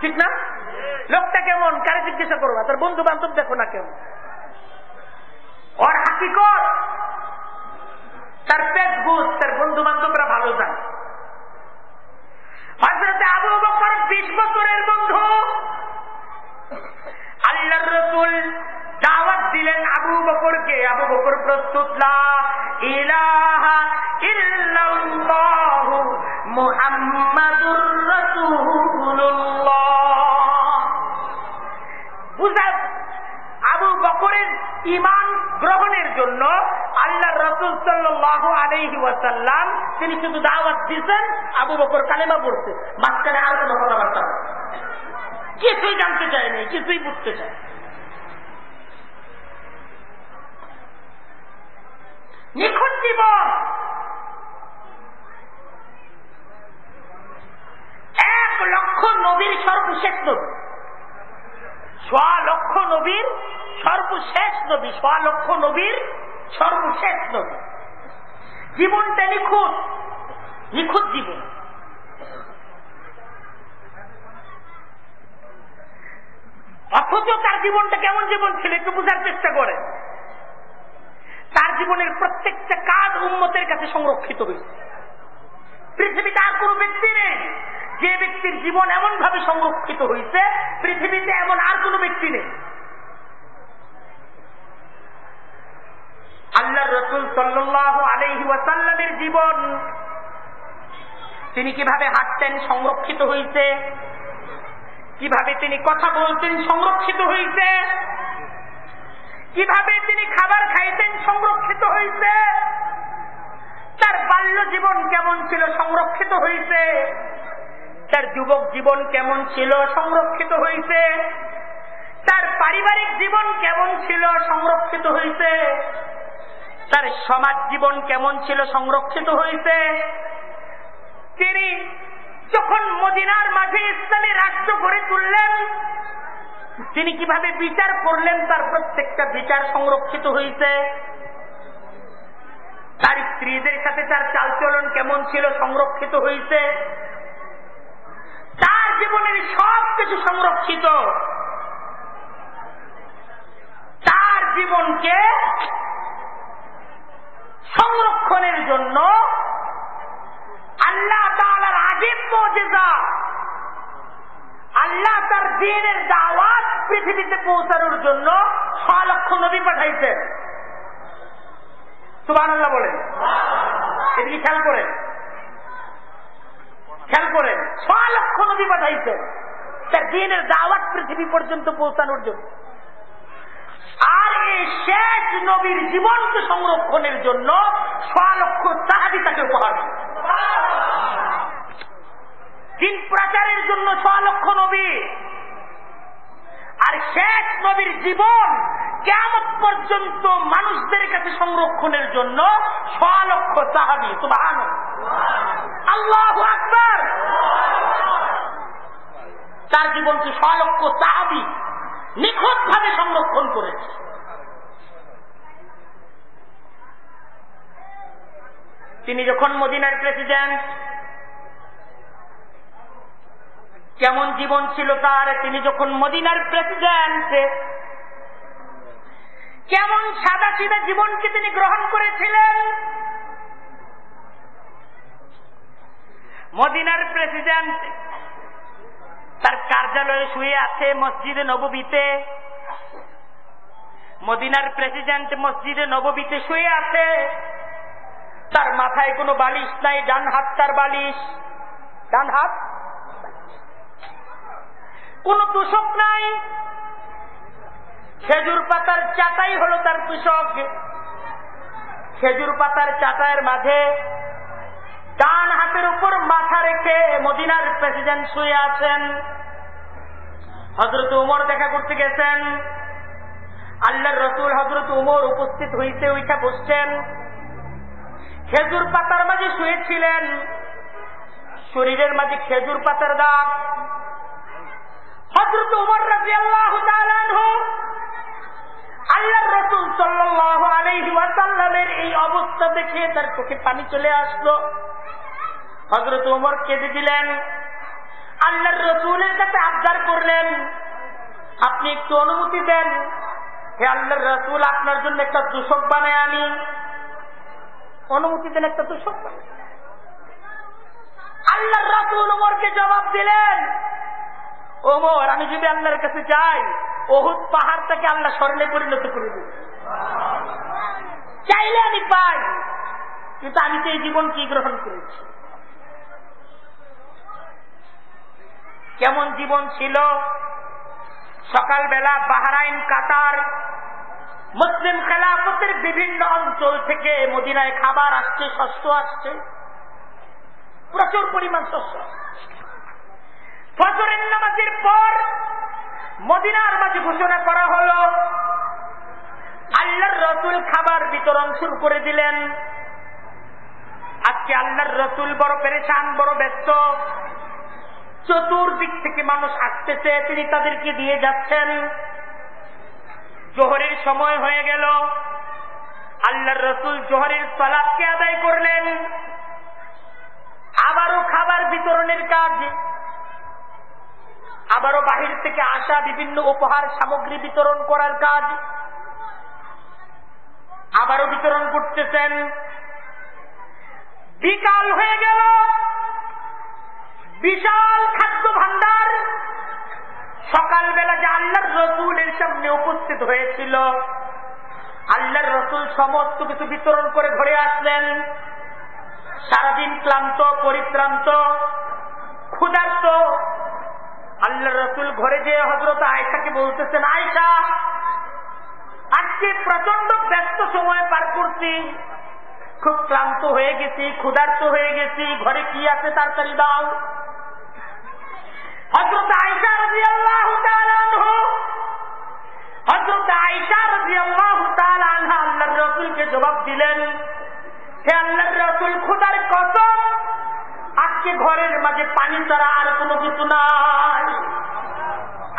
ঠিক না? লোকটা কেমন? কারে জিজ্ঞাসা করবা? তার বন্ধু বান্ধব দেখো না কেমন ওর হাকিকত তার পেট বুঝ তার বন্ধু বান্ধবরা ভালো যায় হজরতে আবু বকর বিশ বছরের বন্ধু। আল্লাহর রসুল দাওয়াত দিলেন আবু বকরকে। আবু বকর প্রস্তুত, লা ইলাহা ইল্লাল্লাহু মুহাম্মাদুর রাসূলুল্লাহ। ইমান গ্রহণের জন্য আল্লাহ রসুল সাল্লাহ আলহি ওয়াসাল্লাম তিনি শুধু দাওয়াত দিচ্ছেন আবু বকর কালেমা পড়ছে। মাঝখানে আর কোনো কথাবার্তা কিছুই জানতে চায়নি কিছুই বুঝতে চায় নিখুঁত জীবন। এক লক্ষ নবীর নবী। সোয়া লক্ষ নবীর সর্বশেষ নবী সোয়া নবীর সর্বশেষ নবী। জীবনটা নিখুঁত নিখুঁত জীবন। অথচ তার জীবনটা কেমন জীবন ছিল, একটু বোঝার চেষ্টা করে। তার জীবনের প্রত্যেকটা কাজ উন্মতের কাছে সংরক্ষিত হয়েছে। পৃথিবীতে আর কোন ব্যক্তি নেই, যে ব্যক্তির জীবন এমন ভাবে সংরক্ষিত হয়েছে, পৃথিবীতে এমন আর কোন ব্যক্তি নেই। আল্লাহ রসুল সাল্লাহ আলহি ওয়াসাল্লামের জীবন। তিনি কীভাবে হাঁটতেন সংরক্ষিত হয়েছে কীভাবে তিনি কথা বলতেন সংরক্ষিত হয়েছে কীভাবে তিনি খাবার খাইতেন সংরক্ষিত হয়েছে তার বাল্য জীবন কেমন ছিল সংরক্ষিত হয়েছে তার যুবক জীবন কেমন ছিল সংরক্ষিত হয়েছে তার পারিবারিক জীবন কেমন ছিল সংরক্ষিত হয়েছে তার সমাজ জীবন কেমন ছিল সংরক্ষিত হয়েছে? তিনি যখন মদিনার মাঠে ইসলামী রাষ্ট্র গড়ে তুললেন, তিনি কীভাবে বিচার করলেন তার প্রত্যেকটা বিচার সংরক্ষিত হয়েছে? তার স্ত্রীদের সাথে তার চালচলন কেমন ছিল সংরক্ষিত হয়েছে? তার জীবনের সব কিছু সংরক্ষিত। তার জীবনকে সংরক্ষণের জন্য আল্লাহ তালার আগে মজেজা, আল্লাহ তার দিনের দাওয়াত পৃথিবীতে পৌঁছানোর জন্য ছ লক্ষ নবী পাঠাইছেন সুবান আল্লাহ বলেন। এদিকে খেয়াল করেন। খেয়াল করেন ছ লক্ষ নবী পাঠাইছেন তার দিনের দাওয়াত পৃথিবী পর্যন্ত পৌঁছানোর জন্য। এই শেষ নবীর জীবনকে সংরক্ষণের জন্য ছ লক্ষ সাহাবি তাকে উপহার দিন প্রচারের জন্য ছ নবী। আর শেষ নবীর জীবন কেমন পর্যন্ত মানুষদের কাছে সংরক্ষণের জন্য ছ লক্ষ সাহাবি তোমার আল্লাহ আকবর। তার জীবনকে স্বলক্ষ সাহাবি নিখুঁত ভাবে সংরক্ষণ করেছে। তিনি যখন মদিনার প্রেসিডেন্ট কেমন জীবন ছিল তার, তিনি যখন মদিনার প্রেসিডেন্ট কেমন সাদা সিধা জীবনকে তিনি গ্রহণ করেছিলেন, মদিনার প্রেসিডেন্ট তার কার্যালয়ে শুয়ে আছে মসজিদে নববীতে, মদিনার প্রেসিডেন্ট মসজিদে নববীতে শুয়ে আছে। তার মাথায় কোনো বালিশ নাই, ডান হাত তার বালিশ। ডান হাত? কোন তুষক নাই। খেজুর পাতার চাটাই হলো তার তুষক। খেজুর পাতার চাটায়ের মাঝে ডান হাতের উপর মাথা রেখে মদিনার প্রেসিডেন্ট শুয়ে আছেন। হজরত উমর দেখা করতে গেছেন। আল্লাহর রসুল হজরত উমর উপস্থিত হইতে ওইটা বসছেন। খেজুর পাতার মাঝে শুয়েছিলেন। শরীরের মাঝে খেজুর পাতার দাগ। হজরত উমর রাজি আল্লাহ আল্লাহ রসুল সাল্লাহ আলহি ওয়াসাল্লামের এই অবস্থা দেখে তার চোখে পানি চলে আসলো। হজরত উমর কেঁদে দিলেন। আল্লাহর রসুলের কাছে আবদার করলেন, আপনি একটু অনুমতি দেন। হে আল্লাহর রসুল, আপনার জন্য একটা দূষক বানায় আনি। অনুমতি দেন একটা দূষক বানায় আল্লাহর রসুল উমরকে জবাব দিলেন ওমর আমি যদি আল্লাহর কাছে যাই ওহুদ পাহাড়টাকে আল্লাহ স্বর্ণে পরিণত করে দেব। চাইলে আমি পাই, কিন্তু আমি তো এই জীবন কি গ্রহণ করেছি। কেমন জীবন ছিল? সকালবেলা বাহারাইন, কাতার মুসলিম খেলাফতের বিভিন্ন অঞ্চল থেকে মদিনায় খাবার আসছে, শস্য আসছে। প্রচুর পরিমাণ শস্য ফজরের নামাজের পর মদিনার মাঝে ঘোষণা করা হল, আল্লাহর রসুল খাবার বিতরণ শুরু করে দিলেন। আজকে আল্লাহর রসুল বড় পেরেশান, বড় ব্যস্ত। চতুর্দিক থেকে মানুষ আসতেছে, তিনি তাদেরকে দিয়ে যাচ্ছেন। জোহরের সময় হয়ে গেল। আল্লাহর রসুল জোহরের সলাপকে আদায় করলেন। আবারও খাবার বিতরণের কাজ। আবারও বাহির থেকে আসা বিভিন্ন উপহার সামগ্রী বিতরণ করার কাজ। আবারও বিতরণ করতেছেন। বিকাল হয়ে গেল। বিশাল খাদ্য ভান্ডার সকালবেলা যে আল্লাহর রসুলের সামনে উপস্থিত হয়েছিল, আল্লাহর রসুল সমস্ত কিছু বিতরণ করে ঘরে আসলেন। সারাদিন ক্লান্ত পরিশ্রান্ত ক্ষুধার্ত। আল্লাহ রসুল ঘরে যে হজরত আয়সাকে বলতেছেন আয়সা আজকে প্রচণ্ড ব্যস্ত সময় পার করছি। খুব ক্লান্ত হয়ে গেছি, ক্ষুধার্ত হয়ে গেছি। ঘরে কি আছে তাড়াতাড়ি দাও। হজরত আয়সা জবাব দিলেন, হে আল্লাহর রসুল, খুদার কসম, আজকে ঘরের মাঝে পানি ছাড়া আর কোনো কিছু নাই।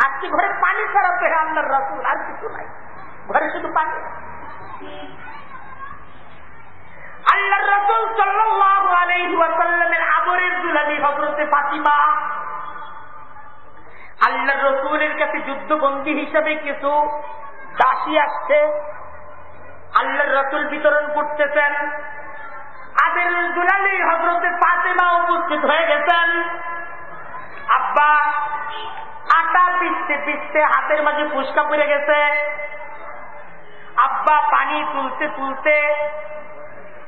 আজকে ঘরে পানি ছাড়া তো হে আল্লাহর রসুল আর কিছু নাই। ঘরে শুধু পানি। আল্লাহর রসুল সাল্লাহ আলাইসাল্লামের আদরের দুলালি হজরতে ফাতিমা। আল্লাহ রসুলের কাছে যুদ্ধবন্দী হিসাবে কিছু দাসী আসছে। আল্লাহর রসুল বিতরণ করতেছেন। আদের দুলালি হজরতে ফাতেমা উপস্থিত হয়ে গেছেন। আব্বা, আটা পিসতে পিসতে হাতের মাঝে ফুসকা পড়ে গেছে। আব্বা পানি তুলতে তুলতে,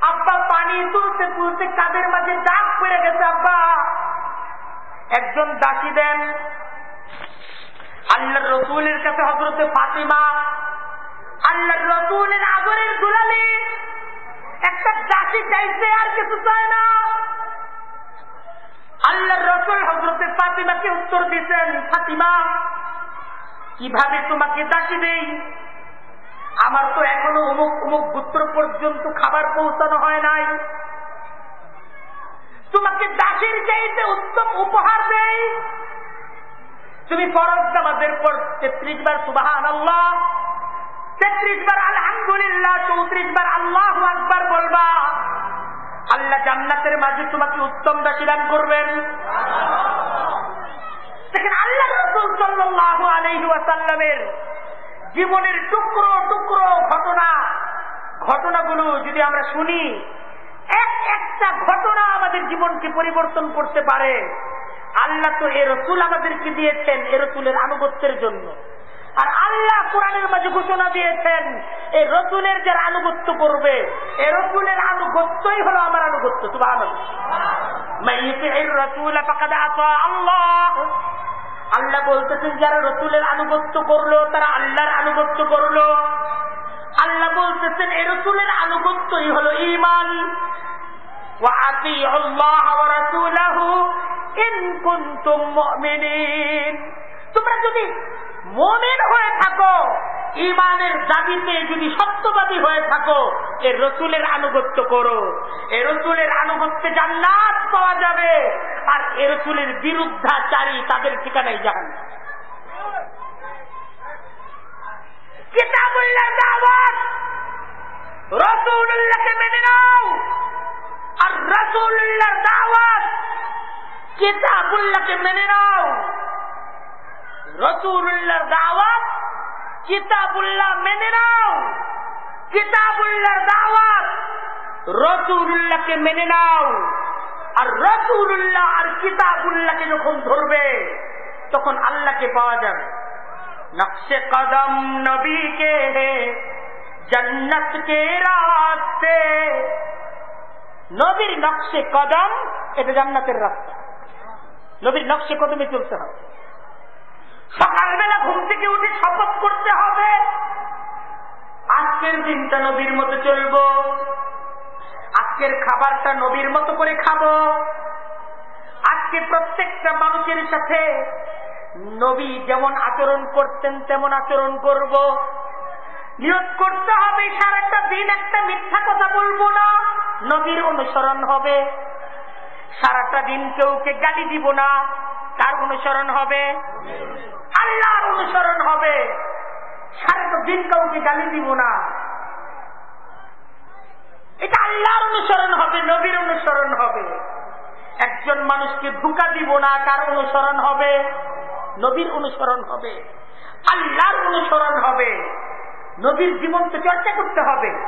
আব্বা পানি তুলতে তুলতে কাদের মাঝে দাগ পড়ে গেছে, আব্বা। একজন দাসী দেন। আল্লাহর রসুলের কাছে হজরতে ফাতিমা আল্লাহর রসুলের আগরের দুলালি একটা দাসী চাইছে আর কিছু চায় না। আল্লাহর রসুল হজরতে ফাতিমাকে উত্তর দিতেন ফাতিমা, কীভাবে তোমাকে দাসী দেই? আমার তো এখনও অমুক অমুক গুত্র পর্যন্ত খাবার পৌঁছানো হয় নাই। তোমাকে দাসের চাইতে উত্তম উপহার দেই। তুমি ফরজ নামাজের পর তেত্রিশ বার সুবাহান আল্লাহ তেত্রিশ বার আলহামদুলিল্লাহ, চৌত্রিশ বার আল্লাহ আকবার বলবা, আল্লাহ জান্নাতের মাঝে তোমাকে উত্তম দান করবেন। আল্লাহ রসুল সাল্লাহ জীবনের টুকরো টুকরো ঘটনা, ঘটনাগুলো যদি আমরা শুনি, এক একটা ঘটনা আমাদের জীবনকে পরিবর্তন করতে পারে। আল্লাহ তো এ রসুল আমাদেরকে দিয়েছেন, এ রসুলের আনুগত্যের জন্য। আর আল্লাহ কোরআনের মাঝে ঘোষণা দিয়েছেন, এই রসুলের যারা আনুগত্য করবে এ রসুলের আনুগত্যই হলো আমার আনুগত্য আল্লাহ। আল্লাহ বলতেছেন, যারা রসুলের আনুগত্য করল, তারা আল্লাহর আনুগত্য করল। আল্লাহ বলতেছেন এ রসুলের আনুগত্যই হলো ইমান তোমরা যদি মনের হয়ে থাকো। ইমানের দাবিতে যদি সত্যবাদী হয়ে থাকো, এ রসুলের আনুগত্য করো। এ রসুলের আনুগত্যে জান্নাত পাওয়া যাবে। আর এ রসুলের বিরুদ্ধাচারী তাদের ঠিকানায় যান কিতাবুল্লাহ রসুল্লাহকে মেনে নাও। আর রসুল্লাহর দাওয়াত। কিতাবুল্লাহকে মেনে নাও। রসুল্লাহর দাওয়াত কিতাবুল্লাহ মেনে নাও। কিতাবুল্লাহর দাওয়াত রসুল্লাহকে মেনে নাও। আর রসুল্লাহ আর কিতাবুল্লাহকে যখন ধরবে, তখন আল্লাহকে পাওয়া যাবে। নকশে কদম নবী কে জন্নত কে রাস্তে। নবীর নকশে কদম, এটা জান্নাতের রাস্তা। নবীর নকশে কদমে চলতে হবে। সকালবেলা ঘুম থেকে উঠে শপথ করতে হবে। আজকের দিনটা নবীর মতো চলবো। আজকের খাবারটা নবীর মতো করে খাব। আজকে প্রত্যেকটা মানুষের সাথে নবী যেমন আচরণ করতেন, তেমন আচরণ করব। নিয়োগ করতে হবে, সারাটা দিন একটা মিথ্যা কথা বলব না, নবীর অনুসরণ হবে। সারাটা দিন কেউকে গালি দিব না, তার অনুসরণ হবে। অনুসরণ হবে। সারাটা দিন কাউকে গালি দিব না। এটা আল্লাহর অনুসরণ হবে, নবীর অনুসরণ হবে। একজন মানুষকে ধোকা দিব না, কার অনুসরণ হবে? নবীর অনুসরণ হবে। আল্লাহর অনুসরণ হবে। নবীর জীবন তো চর্চা করতে হবে।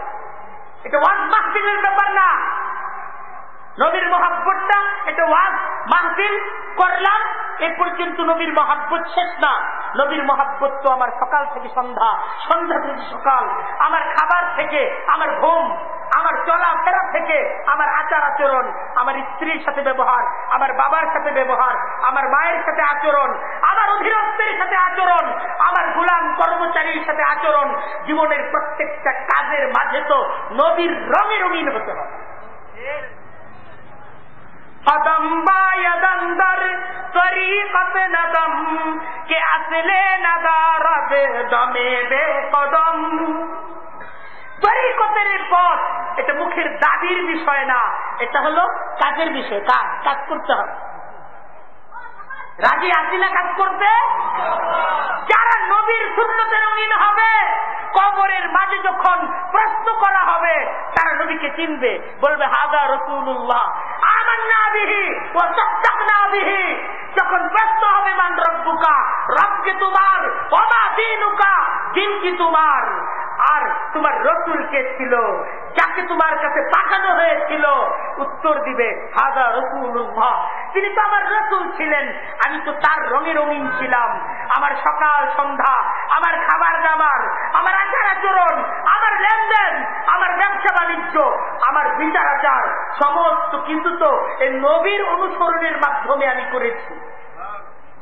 এটা ওয়াজ মাহফিলের ব্যাপার না। নবীর মহাব্বতটা এটা ওয়াজ, মাহফিল করলাম এ পর্যন্ত নবীর মহাব্বত শেষ না। নবীর মহাব্বত তো আমার সকাল থেকে সন্ধ্যা সন্ধ্যা থেকে সকাল। আমার খাবার থেকে, আমার ঘুম, আমার চলাফেরা থেকে, আমার আচার আচরণ, আমার স্ত্রীর সাথে ব্যবহার, আমার বাবার সাথে ব্যবহার, আমার মায়ের সাথে আচরণ, আমার অধীনস্থের সাথে আচরণ, আমার গোলাম কর্মচারীর সাথে আচরণ, জীবনের প্রত্যেকটা কাজের মাঝে তো নবীর রঙে রঙিন হতে হবে। নদম কে দমে বে কদম এটা মুখের দাবির বিষয় না এটা হলো কাজের বিষয় কাজ কাজ করতে হবে রাজি আসি না কাজ করতে? যারা নবীর শূন্যতে রঙিন হবে, কবরের মাঝে যখন প্রশ্ন করা হবে, তারা নবীকে চিনবে। বলবে, হাদা রসুল্লাহ আমার না বিহি ও সত্যাক না বিহি। যখন প্রশ্ন হবে, মান রব্বুকা? রবকে তোমার। অমা দিনুকা? দিন কি তোমার? আর তোমার রসুল কে ছিল? যাকে তোমার কাছে পাঠানো হয়েছিল। উত্তর দিবে হাজা রসুল্লাহ তিনি তো আমার রসুল ছিলেন। আমি তো তার রঙে রঙিন ছিলাম। আমার সকাল সন্ধ্যা, আমার খাবার দাবার, আমার আচার আচরণ, আমার লেনদেন, আমার ব্যবসা বাণিজ্য, আমার বিচার আচার, সমস্ত কিছু তো এই নবীর অনুসরণের মাধ্যমে আমি করেছি।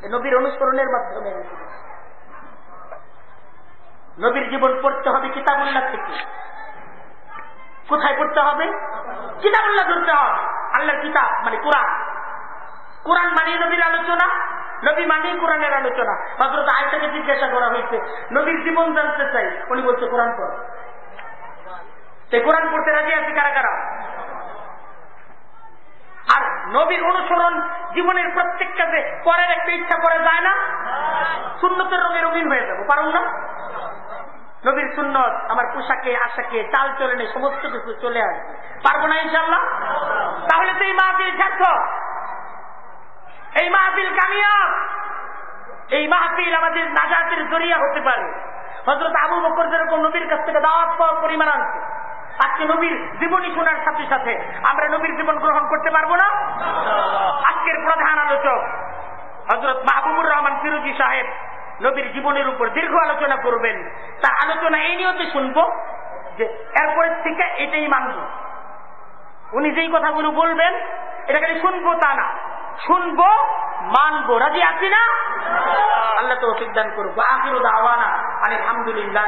নবীর অনুসরণের মাধ্যমে আমি করেছি। নবীর জীবন পড়তে হবে কিতাবুল্লাহ থেকে। কোথায় পড়তে হবে? কিতাবুল্লাহ ধরতে হবে। আল্লাহর কিতাব মানে কোরআন। কোরআন মানে নবীর আলোচনা, নবী মানে কোরআনের আলোচনা। হজরত আয়সাকে জিজ্ঞাসা করা হয়েছে, নবীর জীবন জানতে চাই। উনি বলছে, কোরআন পড়। সে কোরআন পড়তে রাজি আছে কারা কারা? আর নবীর অনুসরণ জীবনের প্রত্যেক কাজে করার একটা ইচ্ছা করে যায় না? শূন্যতের রঙে রঙিন হয়ে যাব পারুন না? নবীর সুন্নত, আমার পোশাকে, আশাকে, চাল চলনে সমস্ত কিছু চলে আসবে। পারব না ইনশাল্লাহ তাহলে তো এই মাহফিল সার্থক এই মাহফিল কামিয়াব। এই মাহফিল আমাদের নাজাতের জরিয়া হতে পারে। হজরত আবু বকর যেরকম নবীর কাছ থেকে দাওয়াত পাওয়ার পরিমাণ আনছে আজকে নবীর জীবনী শোনার সাথে সাথে আমরা নবীর জীবন গ্রহণ করতে পারব না? আজকের প্রধান আলোচক হজরত মাহবুবুর রহমান ফিরুজি সাহেব নবীর জীবনের উপর দীর্ঘ আলোচনা করবেন। তার আলোচনা এই নিয়তে শুনব যে এরপরের থেকে এটাই মানব। উনি যেই কথাগুলো বলবেন, এটা খালি শুনব তা না। শুনব মানবো। রাজি আছি না? আল্লাহ তো সিদ্ধান্ত করব আখির দাওয়ানা আলহামদুলিল্লাহ